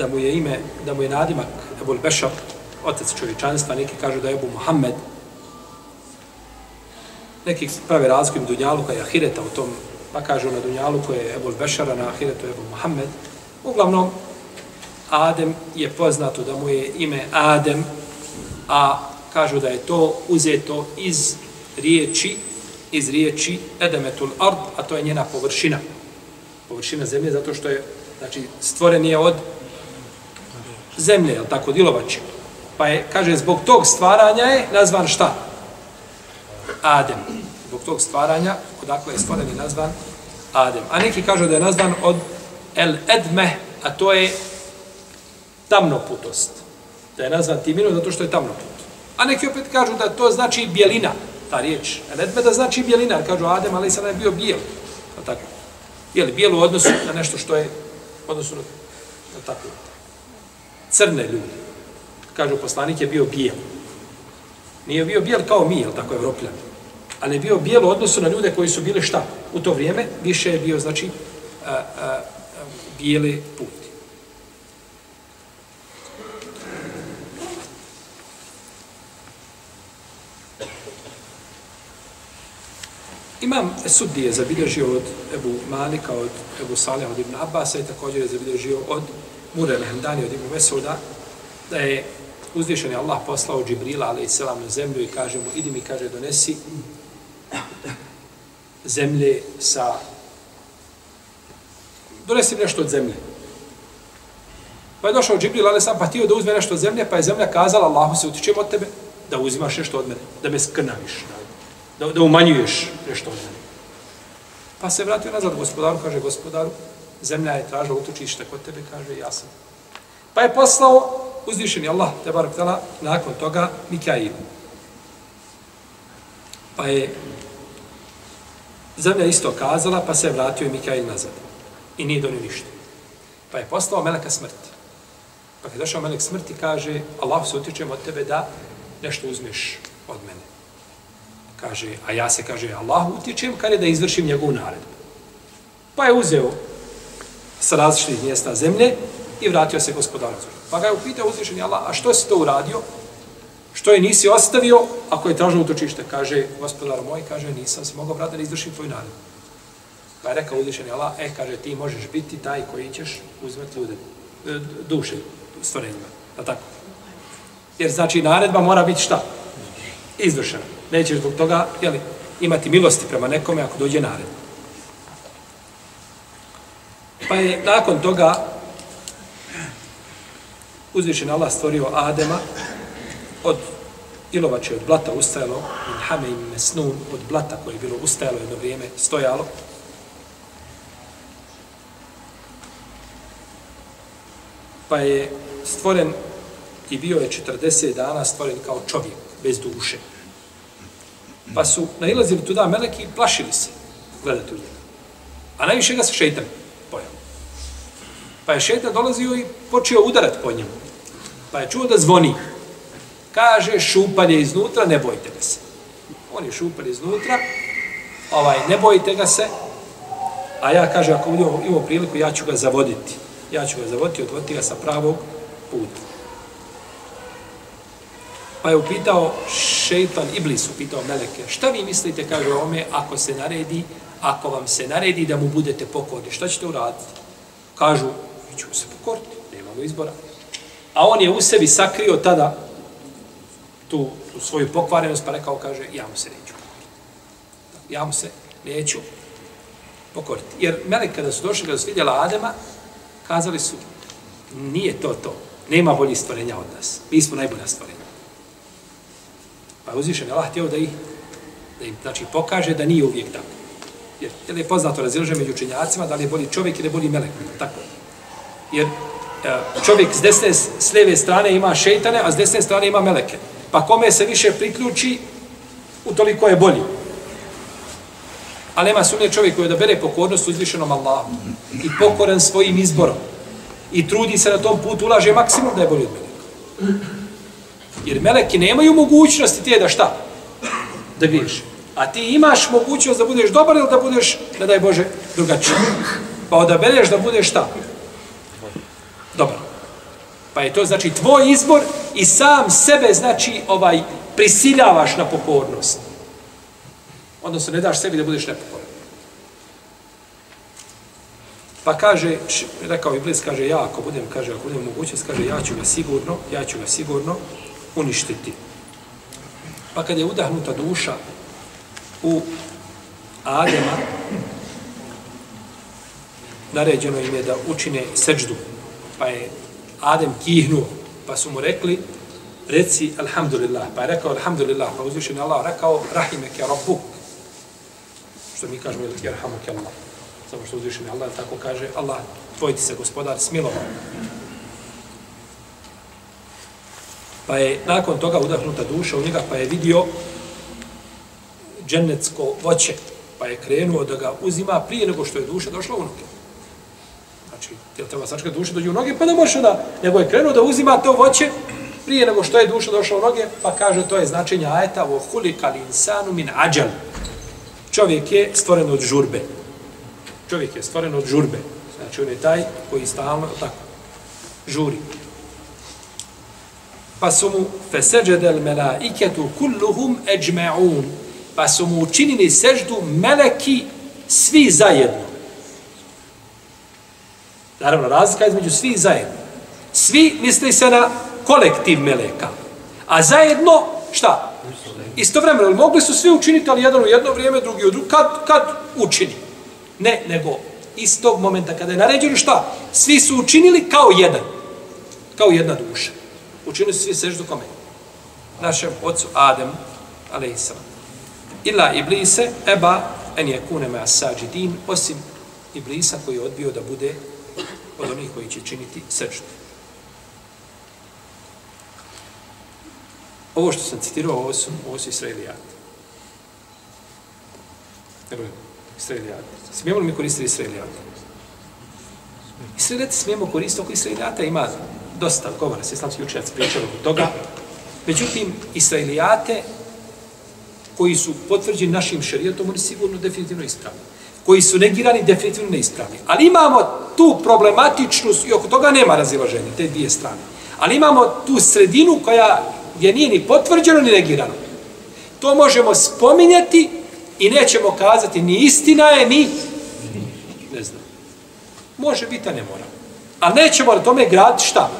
da mu je ime, da mu je nadimak Ebul Bešar, otac čovječanstva, neki kažu da je Ebu Muhammed, neki prave razliku Dunjaluka i Ahireta u tom, pa kažu na Dunjaluku je Ebul Bešara, na Ahiretu je Ebu Muhammed. Uglavnom, Adem je poznato da mu je ime Adem, a kažu da je to uzeto iz riječi, iz riječi Edemetul Ard, a to je njena površina. Površina zemlje zato što je, znači, stvoren je od zemlje, je tako, dilovači. Pa je, kaže, zbog tog stvaranja je nazvan šta? Adem. Zbog tog stvaranja, odakle je stvoren i nazvan Adem. A neki kažu da je nazvan od El Edme, a to je tamnoputost. Da je nazvan Timino zato što je tamnoput. A neki opet kažu da to znači bjelina, ta riječ. El Edme da znači bjelina, kažu Adem, ali sada je bio bijel. Pa tako. Je li bijel u odnosu na nešto što je odnosno odnosu na, na tako. Crne ljudi. Kažu, poslanik je bio bijel. Nije bio bijel kao mi, jel tako, evropljan. Ali je bio bijel u odnosu na ljude koji su bili šta? U to vrijeme više je bio, znači, a, a, a, bijeli puti. Imam Suddi je zabilježio od Ebu Malika, od Ebu Salih, od Ibn Abasa i također je zabilježio od Mure Mehendani, od Ibn Mesuda, da je uzvišen je Allah poslao Džibrila, ali i selam na zemlju i kaže mu, idi mi, kaže, donesi zemlje sa... Donesi nešto od zemlje. Pa je došao Džibril, ali sam pa htio da uzme nešto od zemlje, pa je zemlja kazala, Allahu se utičem od tebe, da uzimaš nešto od mene, da me skrnaviš, da, da umanjuješ nešto od mene. Pa se vratio nazad gospodaru, kaže gospodaru, zemlja je tražila utočište kod tebe, kaže, ja sam. Pa je poslao uzvišeni Allah, te barak tala, nakon toga Mikail. Pa je zemlja isto kazala, pa se vratio i Mikail nazad. I nije donio ništa. Pa je poslao meleka smrti. Pa kad je došao melek smrti, kaže, Allah se utječem od tebe da nešto uzmeš od mene. Kaže, a ja se, kaže, Allah utječem kada je da izvršim njegovu naredbu. Pa je uzeo sa različitih mjesta zemlje i vratio se gospodaru. Pa ga je upitao uzvišeni Allah, a što si to uradio? Što je nisi ostavio ako je tražno utočište? Kaže, gospodar moj, kaže, nisam se mogao vratiti da izvršim tvoj narod. Pa je rekao uzvišeni Allah, e, kaže, ti možeš biti taj koji ćeš uzmeti ljude, e, duše stvorenjima. A tako? Jer znači naredba mora biti šta? Izvršena. Nećeš zbog toga jeli, imati milosti prema nekome ako dođe naredba. Pa je nakon toga uzvišen Allah stvorio Adema od ilovače, od blata ustajalo, in hame im mesnun, od blata koje je bilo ustajalo jedno vrijeme, stojalo. Pa je stvoren i bio je 40 dana stvoren kao čovjek, bez duše. Pa su nailazili tuda meleki i plašili se gledati u njega. A najviše ga se šeitan. Pa je šetan dolazio i počeo udarati po njemu. Pa je čuo da zvoni. Kaže, šupalje iznutra, ne bojte ga se. On je šupalj iznutra, ovaj, ne bojite ga se, a ja, kaže, ako budemo imao priliku, ja ću ga zavoditi. Ja ću ga zavoditi, odvoditi ga sa pravog puta. Pa je upitao šeitan, Iblis upitao Meleke, šta vi mislite, kaže ome, ako se naredi, ako vam se naredi da mu budete pokorni, šta ćete uraditi? Kažu, mi ćemo se pokoriti, nemamo izbora. A on je u sebi sakrio tada tu, tu svoju pokvarenost, pa rekao, kaže, ja mu se neću pokoriti. Ja mu se neću pokoriti. Jer Melek kada su došli, kada su vidjela Adema, kazali su, nije to to. Nema bolji stvorenja od nas. Mi smo najbolja stvorenja. Pa uzvišen je Allah htio da, ih, da im znači, pokaže da nije uvijek tako. Jer, jer je poznato razilaže među učenjacima da li je bolji čovjek ili je bolji melek. Tako. Jer e, čovjek s desne, s lijeve strane ima šeitane, a s desne strane ima meleke. Pa kome se više priključi, u je bolji. Ali nema sumnje čovjek koji odabere pokornost uzvišenom Allahu i pokoran svojim izborom i trudi se na tom putu, ulaže maksimum da je bolji od meleka. Jer meleki nemaju mogućnosti ti da šta? Da griješ. A ti imaš mogućnost da budeš dobar ili da budeš, ne daj Bože, drugačiji. Pa odabereš da budeš šta? Dobar. Pa je to znači tvoj izbor i sam sebe znači ovaj prisiljavaš na pokornost. Odnosno ne daš sebi da budeš nepokoran. Pa kaže, rekao Iblis, kaže, ja ako budem, kaže, ako budem mogućnost, kaže, ja ću ga sigurno, ja ću ga sigurno uništiti. Pa kad je udahnuta duša u Adema, naređeno im je da učine seđdu. Pa je Adem kihnuo, pa su mu rekli, reci alhamdulillah. Pa je rekao alhamdulillah, pa uzvišen Allah rekao rahimek rabbuk. Što mi kažemo, jerhamak je Allah. Samo što uzvišen Allah tako kaže, Allah, tvoj ti se gospodar smilovao. Pa je nakon toga udahnuta duša u njega, pa je vidio džennetsko voće, pa je krenuo da ga uzima prije nego što je duša došla u noge. Znači, jel treba sačekati duše dođe u noge, pa da može da, nego je krenuo da uzima to voće prije nego što je duša došla u noge, pa kaže to je značenje ajeta o hulika insanu min ađal. Čovjek je stvoren od žurbe. Čovjek je stvoren od žurbe. Znači, on je taj koji stalno tako žuri. Pa su mu feseđedel melaiketu kulluhum eđme'un. Pa su mu učinili seždu meleki svi zajedno. Naravno, razlika između svi zajedno. Svi misli se na kolektiv meleka. A zajedno, šta? Istovremeno, mogli su svi učiniti, ali jedan u jedno vrijeme, drugi u drugo. Kad, kad učini? Ne, nego istog momenta kada je naređeno šta? Svi su učinili kao jedan. Kao jedna duša. Učinili su svi seždu kome? Našem ocu Adem, alaihissalam. Ila iblise, eba, en je kune me asađidin, osim iblisa koji je odbio da bude od onih koji će činiti sečnu. Ovo što sam citirao, ovo su, ovo su Israelijati. Evo, Israelijati. Smijemo li mi koristiti Israelijati? Israelijati smijemo koristiti oko Israelijata, ima dosta govora, se islamski učenjac pričali oko toga. Međutim, Israelijate koji su potvrđeni našim šarijetom, oni sigurno definitivno ispravni. Koji su negirani, definitivno neispravni. Ali imamo tu problematičnost i oko toga nema razilaženja, te dvije strane. Ali imamo tu sredinu koja gdje nije ni potvrđeno ni negirano. To možemo spominjati i nećemo kazati ni istina je, ni ne znam. Može biti, a ne mora. A nećemo na tome graditi šta?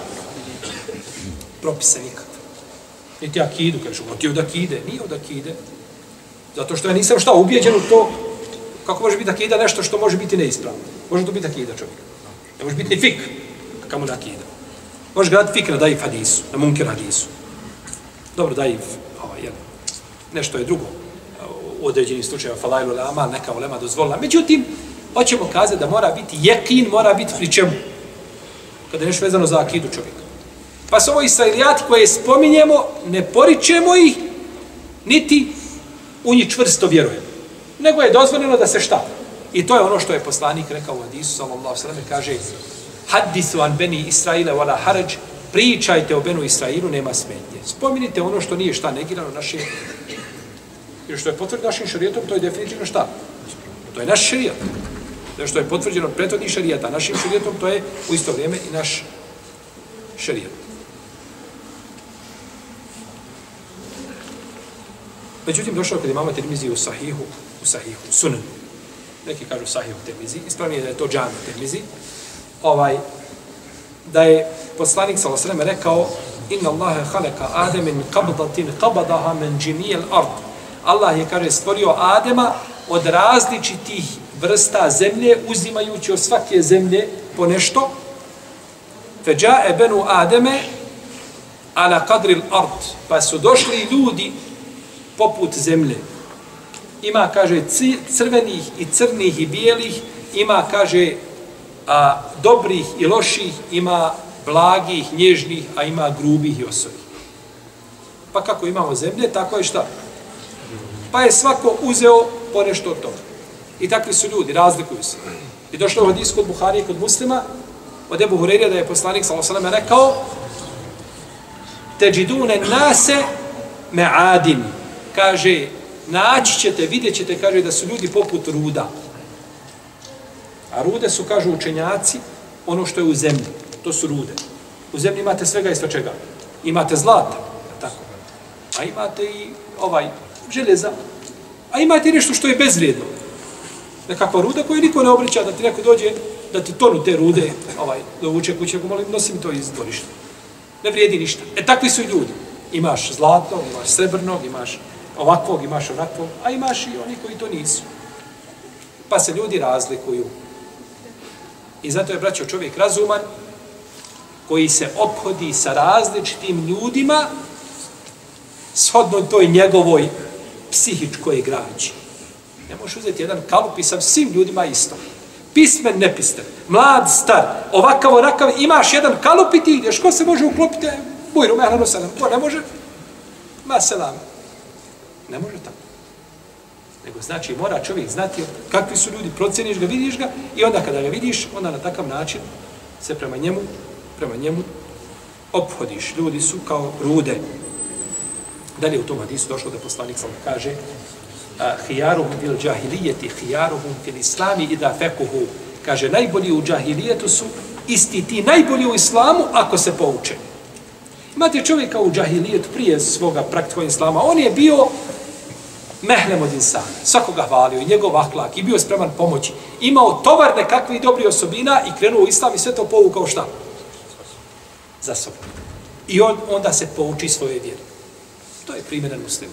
Propise nikad. Niti akidu, kažu, ti od akide. Nije od akide. Zato što ja nisam šta ubijeđen u to. Kako može biti akida nešto što može biti neispravno? Može to biti akida čovjek. Ne može biti ni fik. Kamo da akida. Može gledati fik na daif hadisu, na munkir hadisu. Dobro, daif, ovaj, jel, nešto je drugo u određenim slučajima falajlu lama, neka ulema dozvolila. Međutim, hoćemo kazati da mora biti jekin, mora biti pri čemu? Kada je nešto vezano za akidu čovjeka. Pa su ovo israelijati koje spominjemo, ne poričemo ih, niti u njih čvrsto vjerujemo. Nego je dozvoljeno da se šta? I to je ono što je poslanik rekao u Hadisu, sallallahu sallam, kaže Hadisu an beni Israile wala haraj, pričajte o Benu Israilu, nema smetnje. Spominite ono što nije šta negirano naše, jer što je potvrđeno našim šarijetom, to je definitivno šta? To je naš šarijet. Da što je potvrđeno prethodnih šarijeta, našim šarijetom, to je u isto vrijeme i naš šarijet. Međutim, došao kad imamo termizi u sahihu, u sahihu, sunan. Neki kažu sahihu termizi, ispravnije da je to džan termizi. Ovaj, da je poslanik sa osreme rekao inna Allahe haleka Adem min qabdatin qabadaha min džimijel ard. Allah je, kaže, stvorio Adema od različitih vrsta zemlje, uzimajući od svake zemlje po nešto. Feđa e benu Ademe ala kadril ard. Pa su došli ljudi poput zemlje. Ima, kaže, crvenih i crnih i bijelih, ima, kaže, a, dobrih i loših, ima blagih, nježnih, a ima grubih i osovih. Pa kako imamo zemlje, tako je šta? Pa je svako uzeo ponešto od toga. I takvi su ljudi, razlikuju se. I došlo u hadisku kod Buhari i kod muslima, od Ebu Hureyre da je poslanik s.a.v. rekao Teđidune nase me adin. Kaže, naći ćete, vidjet ćete, kaže, da su ljudi poput ruda. A rude su, kažu učenjaci, ono što je u zemlji to su rude. U zemlji imate svega i sve čega. Imate zlata, tako. A imate i ovaj željeza. A imate i nešto što je bezvrijedno. Nekakva ruda koju niko ne obrića da ti neko dođe da ti tonu te rude ovaj, da uče kuće, ako molim, nosim to iz dvorišta. Ne vrijedi ništa. E takvi su ljudi. Imaš zlato, imaš srebrnog, imaš ovakvog, imaš onakvog, a imaš i oni koji to nisu. Pa se ljudi razlikuju. I zato je, braćo, čovjek razuman koji se ophodi sa različitim ljudima shodno toj njegovoj psihičkoj građi. Ne možeš uzeti jedan kalup i sa svim ljudima isto. Pismen, nepismen, mlad, star, ovakav, onakav, imaš jedan kalup i ti ideš. Ko se može uklopiti? Bujru, mehlanu ono salam. Ko ne može? Ma selam. Ne može tako. Nego znači mora čovjek znati kakvi su ljudi, procjeniš ga, vidiš ga i onda kada ga vidiš, onda na takav način se prema njemu, prema njemu ophodiš. Ljudi su kao rude. Dalje u tom hadisu došlo da poslanik sam kaže hijaruhum bil džahilijeti, hijaruhum fil islami i da fekuhu. Kaže, najbolji u džahilijetu su isti ti, najbolji u islamu ako se pouče. Imate čovjeka u džahilijetu prije svoga praktikova islama, on je bio mehlem od insana, svakoga hvalio, i njegov ahlak, i bio spreman pomoći. Imao tovar nekakve dobri osobina i krenuo u islam i sve to povukao šta? Za sobom. I on, onda se pouči svoje vjere. To je primjeren muslimu.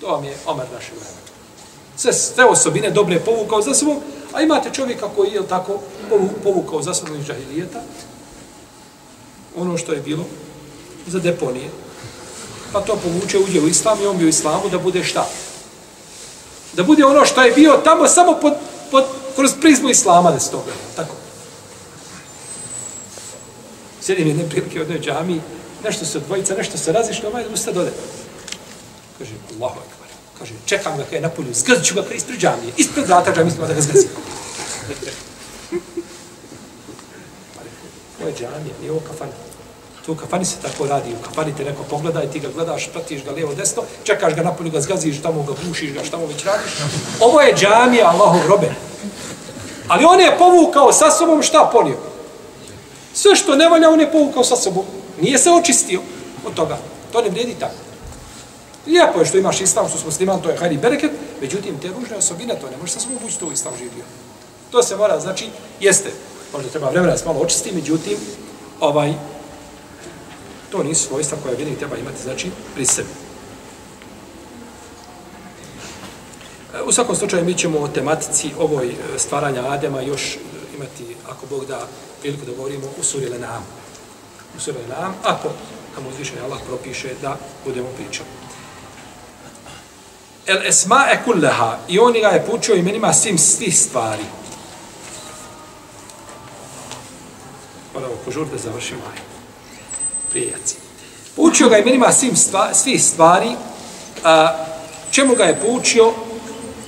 To vam je Omer naše vremena. Sve, sve osobine dobre povukao za sobom, a imate čovjeka koji je tako povukao za sobom iz džahilijeta, ono što je bilo za deponije, pa to povuče, uđe u islam i on bi u islamu da bude šta? Da bude ono što je bio tamo samo pod, pod, kroz prizmu islama da se to gleda. Tako. Sjedim jedne prilike u jednoj džami, nešto se odvojica, nešto se razišlo, ovaj usta dode. Kaže, Allahu akbar. Kaže, čekam ga kada je na polju, zgazit ću ga kada ispred džamije. Ispred vrata džamije da ga zgazim. Ovo je džamija, nije ovo kafana. To u kafani se tako radi, u kafani te neko pogleda i ti ga gledaš, pratiš ga lijevo desno, čekaš ga napolju, ga zgaziš, tamo ga bušiš ga, šta mu već radiš. Ovo je džamija Allahov robe. Ali on je povukao sa sobom šta ponio? Sve što ne valja, on je povukao sa sobom. Nije se očistio od toga. To ne vrijedi tako. Lijepo je što imaš islam, što smo musliman, to je hajri bereket, međutim, te ružne osobine, to ne može sa sobom bući to u islam živio. To se mora, znači, jeste, možda treba vremena da se malo očisti, međutim, ovaj, To nisu svojstva koja vjernik treba imati, znači, pri sebi. E, u svakom slučaju mi ćemo o tematici ovoj e, stvaranja Adema još e, imati, ako Bog da, priliku da govorimo u suri Lenam. U suri Lenam, ako nam uzvišen Allah propiše da budemo pričali. El esma e kulleha, i on ga je pučio imenima svim svih stvari. Moramo požur da završimo ajmo prijaci. Poučio ga imenima svim stvari, svih stvari, a, čemu ga je poučio,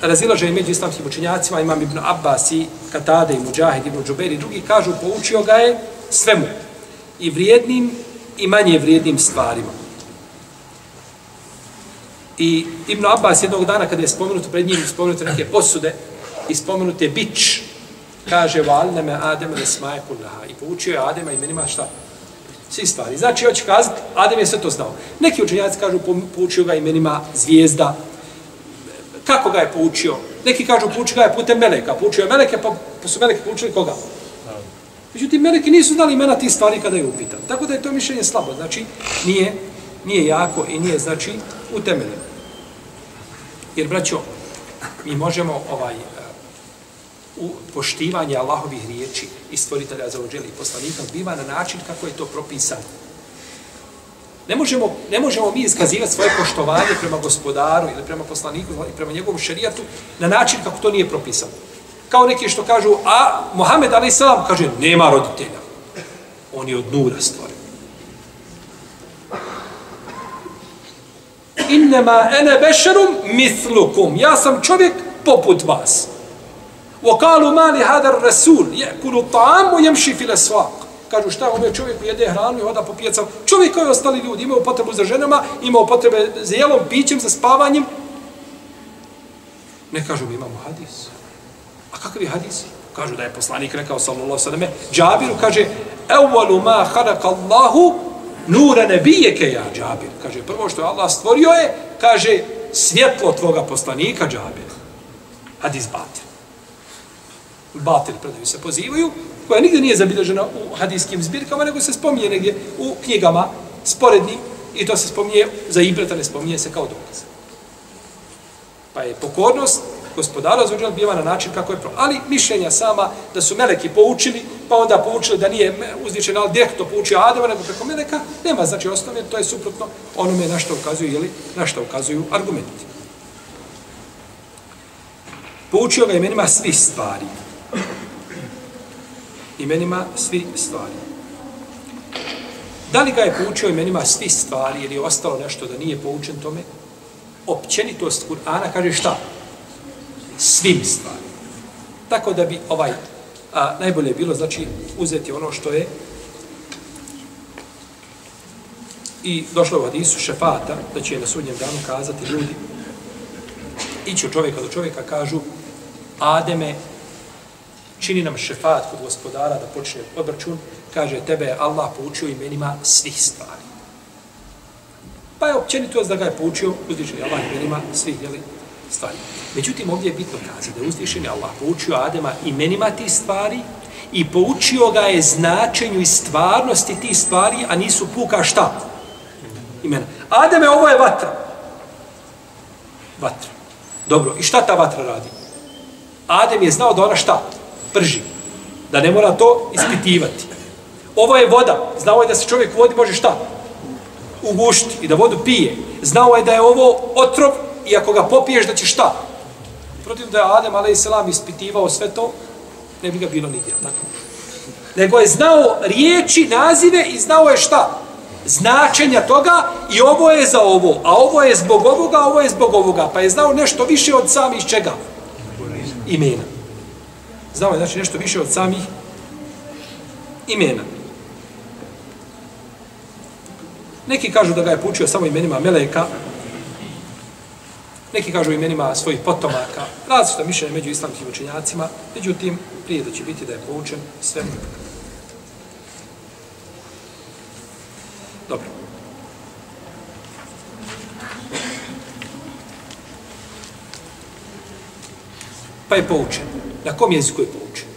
razilaže među islamskim učenjacima, imam Ibn Abbas i Katade i Mujahid, Ibn Džuber i drugi kažu, poučio ga je svemu. I vrijednim i manje vrijednim stvarima. I Ibn Abbas jednog dana kada je spomenuto pred njim, spomenuto neke posude i spomenute bić, kaže, valne me Adem le smaje kullaha. I poučio je Adema imenima šta? Svi stvari. Znači, hoće kazati, Adem je sve to znao. Neki učenjaci kažu, poučio ga imenima zvijezda. Kako ga je poučio? Neki kažu, poučio ga je putem Meleka. Poučio je Meleke, pa, pa su Meleke poučili koga? Međutim, Meleki nisu znali imena tih stvari kada je upitan. Tako da je to mišljenje slabo. Znači, nije, nije jako i nije, znači, utemeljeno. Jer, braćo, mi možemo ovaj, u poštivanje Allahovih riječi i stvoritelja za ođeli i poslanika biva na način kako je to propisano. Ne možemo, ne možemo mi iskazivati svoje poštovanje prema gospodaru ili prema poslaniku ili prema njegovom šerijatu na način kako to nije propisano. Kao neki što kažu, a Mohamed a.s. kaže, nema roditelja. On je od nura stvoren. Innema ene bešerum mislukum. Ja sam čovjek poput vas. وقالوا ما لهذا الرسول ياكل الطعام ويمشي في الاسواق kažu šta ovaj čovjek jede hranu i hoda po pijacama. Čovjek koji ostali ljudi imaju potrebu za ženama, imaju potrebe za jelom, pićem, za spavanjem. Ne kažu mi imamo hadis. A kakav je hadis? Kažu da je poslanik rekao sallallahu sallam, Džabiru kaže, evvalu ma halaka Allahu nura nebijeke ja Džabir. Kaže, prvo što je Allah stvorio je, kaže, svjetlo tvoga poslanika Džabir. Hadis batir batil predaju se pozivaju, koja nigdje nije zabilježena u hadijskim zbirkama, nego se spominje negdje u knjigama sporednim i to se spominje za ibreta, ne spominje se kao dokaz. Pa je pokornost gospodara zvođena biva na način kako je pro. Ali mišljenja sama da su meleki poučili, pa onda poučili da nije uzvišen al direktno poučio Adama nego preko meleka, nema znači osnovne, to je suprotno onome na što ukazuju ili na što ukazuju argumenti. Poučio ga imenima svih stvari. Imenima svi stvari. Da li ga je poučio imenima svi stvari ili je ostalo nešto da nije poučen tome? Općenitost Kur'ana kaže šta? Svim stvarima. Tako da bi ovaj a, najbolje bilo znači uzeti ono što je i došlo u hadisu šefata da će na sudnjem danu kazati ljudi ići od čovjeka do čovjeka kažu Ademe čini nam šefat kod gospodara da počne obračun kaže tebe je Allah poučio imenima svih stvari. Pa je općenito da ga je poučio uzvišeni Allah imenima svih jeli, stvari. Međutim, ovdje je bitno kazati da je uzvišeni Allah poučio Adema imenima tih stvari i poučio ga je značenju i stvarnosti tih stvari, a nisu puka šta? Imena. Ademe, ovo je vatra. Vatra. Dobro, i šta ta vatra radi? Adem je znao da ona šta? Prži. Da ne mora to ispitivati. Ovo je voda. Znao je da se čovjek vodi može šta? Ugušiti i da vodu pije. Znao je da je ovo otrov i ako ga popiješ da će šta? Protiv da je Adem a.s. ispitivao sve to, ne bi ga bilo nigdje. Tako? Nego je znao riječi, nazive i znao je šta? Značenja toga i ovo je za ovo, a ovo je zbog ovoga, a ovo je zbog ovoga. Pa je znao nešto više od samih čega? Imena. Znao je znači nešto više od samih imena. Neki kažu da ga je poučio samo imenima Meleka, neki kažu imenima svojih potomaka, različita mišljenja među islamskim učenjacima, međutim, prije da će biti da je poučen sve. Dobro. Pa je poučen. Na kom jeziku je poučen?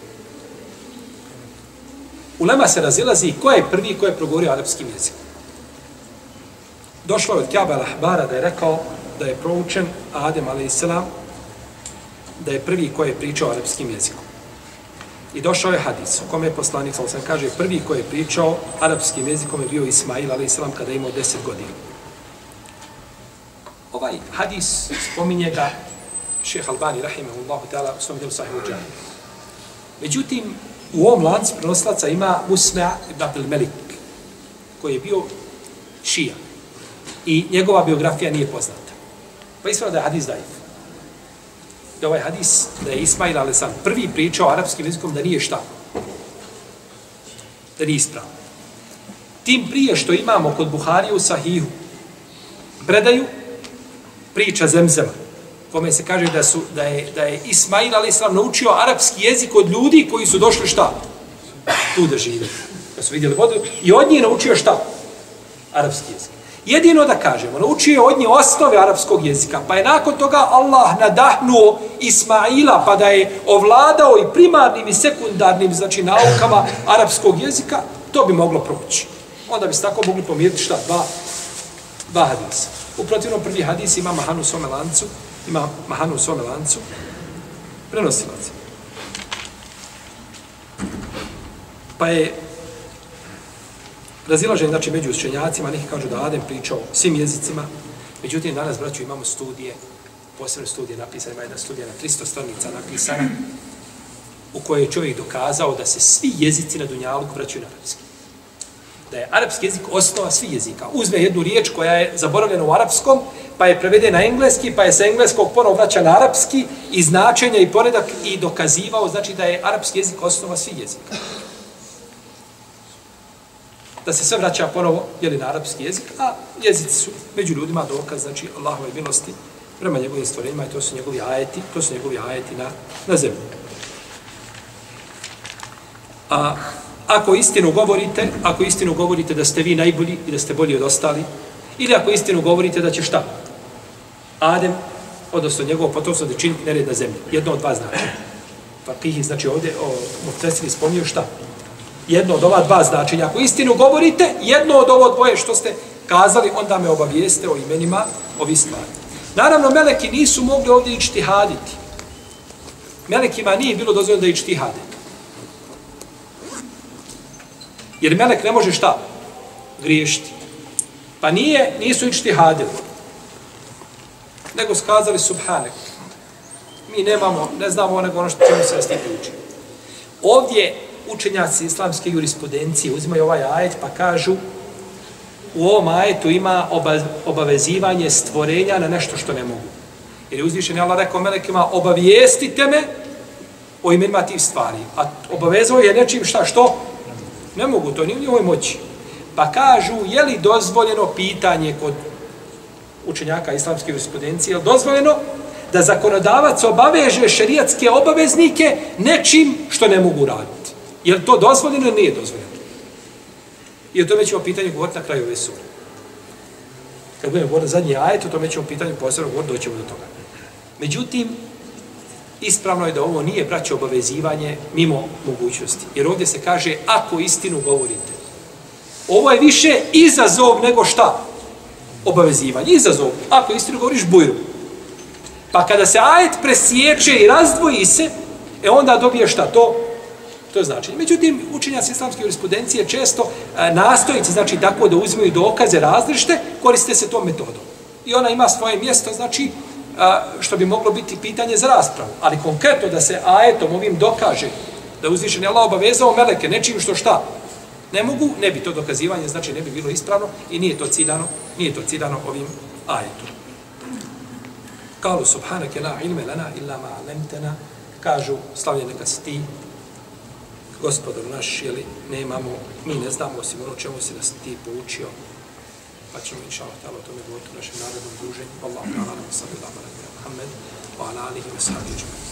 U Lema se razilazi ko je prvi ko je progovorio arapskim jezikom došlo je od Kjaba Lahbara da je rekao da je proučen Adem a.s. da je prvi ko je pričao arapskim jezikom. I došao je hadis u kome je poslanik, sam sam kaže, prvi ko je pričao arapskim jezikom je bio Ismail a.s. kada je imao 10 godina. Ovaj hadis spominje ga šeha Albani, rahimahullahu ta'ala, u svom djelu sahibu džani. Međutim, u ovom lancu prenoslaca ima Musna ibn Abdel Melik, koji je bio šija i njegova biografija nije poznata. Pa ispravno da je hadis daif. Da ovaj hadis, da je Ismail Alesan prvi pričao arapskim jezikom da nije šta. Da nije ispravno. Tim prije što imamo kod Buharije u Sahihu predaju priča Zemzema kome se kaže da su da je, da je Ismail Alesan naučio arapski jezik od ljudi koji su došli šta? Tu da žive. Da su vidjeli vodu i od njih naučio šta? Arapski jezik. Jedino da kažemo, naučio je od nje osnove arapskog jezika, pa je nakon toga Allah nadahnuo Ismaila, pa da je ovladao i primarnim i sekundarnim, znači naukama arapskog jezika, to bi moglo proći. Onda bi se tako mogli pomiriti šta? Dva, dva hadisa. U protivnom prvi hadis ima Mahanu Somelancu, ima Mahanu svome lancu, prenosilac. Pa je razilaženje znači među učenjacima, neki kažu da Adem pričao svim jezicima, međutim danas, braću, imamo studije, posebne studije napisane, ima jedna studija na 300 stranica napisana, u kojoj je čovjek dokazao da se svi jezici na Dunjalu vraćaju na arapski. Da je arapski jezik osnova svih jezika. Uzme jednu riječ koja je zaboravljena u arapskom, pa je prevede na engleski, pa je sa engleskog ponovo vraća na arapski i značenja i poredak i dokazivao, znači da je arapski jezik osnova svih jezika da se sve vraća ponovo jeli, na arapski jezik, a jezici su među ljudima dokaz, znači Allahove milosti prema njegovim stvorenjima i to su njegovi ajeti, to su njegovi ajeti na, na zemlji. A ako istinu govorite, ako istinu govorite da ste vi najbolji i da ste bolji od ostali, ili ako istinu govorite da će šta? Adem, odnosno njegov potomstvo da čini nered na zemlji. Jedno od dva značenja. Fakihi, znači ovdje, o, Muhtesini spomnio šta? jedno od ova dva značenja. Ako istinu govorite, jedno od ovo dvoje što ste kazali, onda me obavijeste o imenima ovi stvari. Naravno, meleki nisu mogli ovdje ići haditi. Melekima nije bilo dozvoljeno da ičtihade. Jer melek ne može šta? Griješiti. Pa nije, nisu ičtihadili. Nego skazali subhanek. Mi nemamo, ne znamo onego ono što čemu se nas tipe uči. Ovdje učenjaci islamske jurisprudencije uzimaju ovaj ajet pa kažu u ovom ajetu ima oba, obavezivanje stvorenja na nešto što ne mogu. Jer je uzvišen Allah rekao melekima, obavijestite me o imenima tih stvari. A obavezao je nečim šta, što? Ne mogu, to nije u njihovoj moći. Pa kažu, je li dozvoljeno pitanje kod učenjaka islamske jurisprudencije, je dozvoljeno da zakonodavac obaveže šerijatske obaveznike nečim što ne mogu raditi? Je to dozvoljeno ili nije dozvoljeno? I o tome ćemo pitanje govoriti na kraju ove sure. Kad budemo govoriti zadnji ajet, o tome ćemo pitanje posebno govoriti, doćemo do toga. Međutim, ispravno je da ovo nije braće obavezivanje mimo mogućnosti. Jer ovdje se kaže, ako istinu govorite. Ovo je više izazov nego šta? Obavezivanje. Izazov. Ako istinu govoriš, bujru. Pa kada se ajet presječe i razdvoji se, e onda dobije šta to? To je značenje. Međutim, učenjaci islamske jurisprudencije često e, nastojice, znači tako da uzimaju dokaze različite, koriste se tom metodom. I ona ima svoje mjesto, znači, a, što bi moglo biti pitanje za raspravu. Ali konkretno da se ajetom ovim dokaže da uzvišen je Allah obavezao meleke nečim što šta ne mogu, ne bi to dokazivanje, znači ne bi bilo ispravno i nije to ciljano, nije to ciljano ovim ajetom. Kalu subhanake la ilme lana illa ma alemtena, kažu slavljen neka si ti, gospodar naš, jeli, nemamo, mi ne znamo osim ono čemu si nas ti poučio, pa ćemo inša Allah tamo tome govoriti u našem narodnom druženju. Wallahu ta'ala nam salli ala Muhammed wa ala alihi wa sahbihi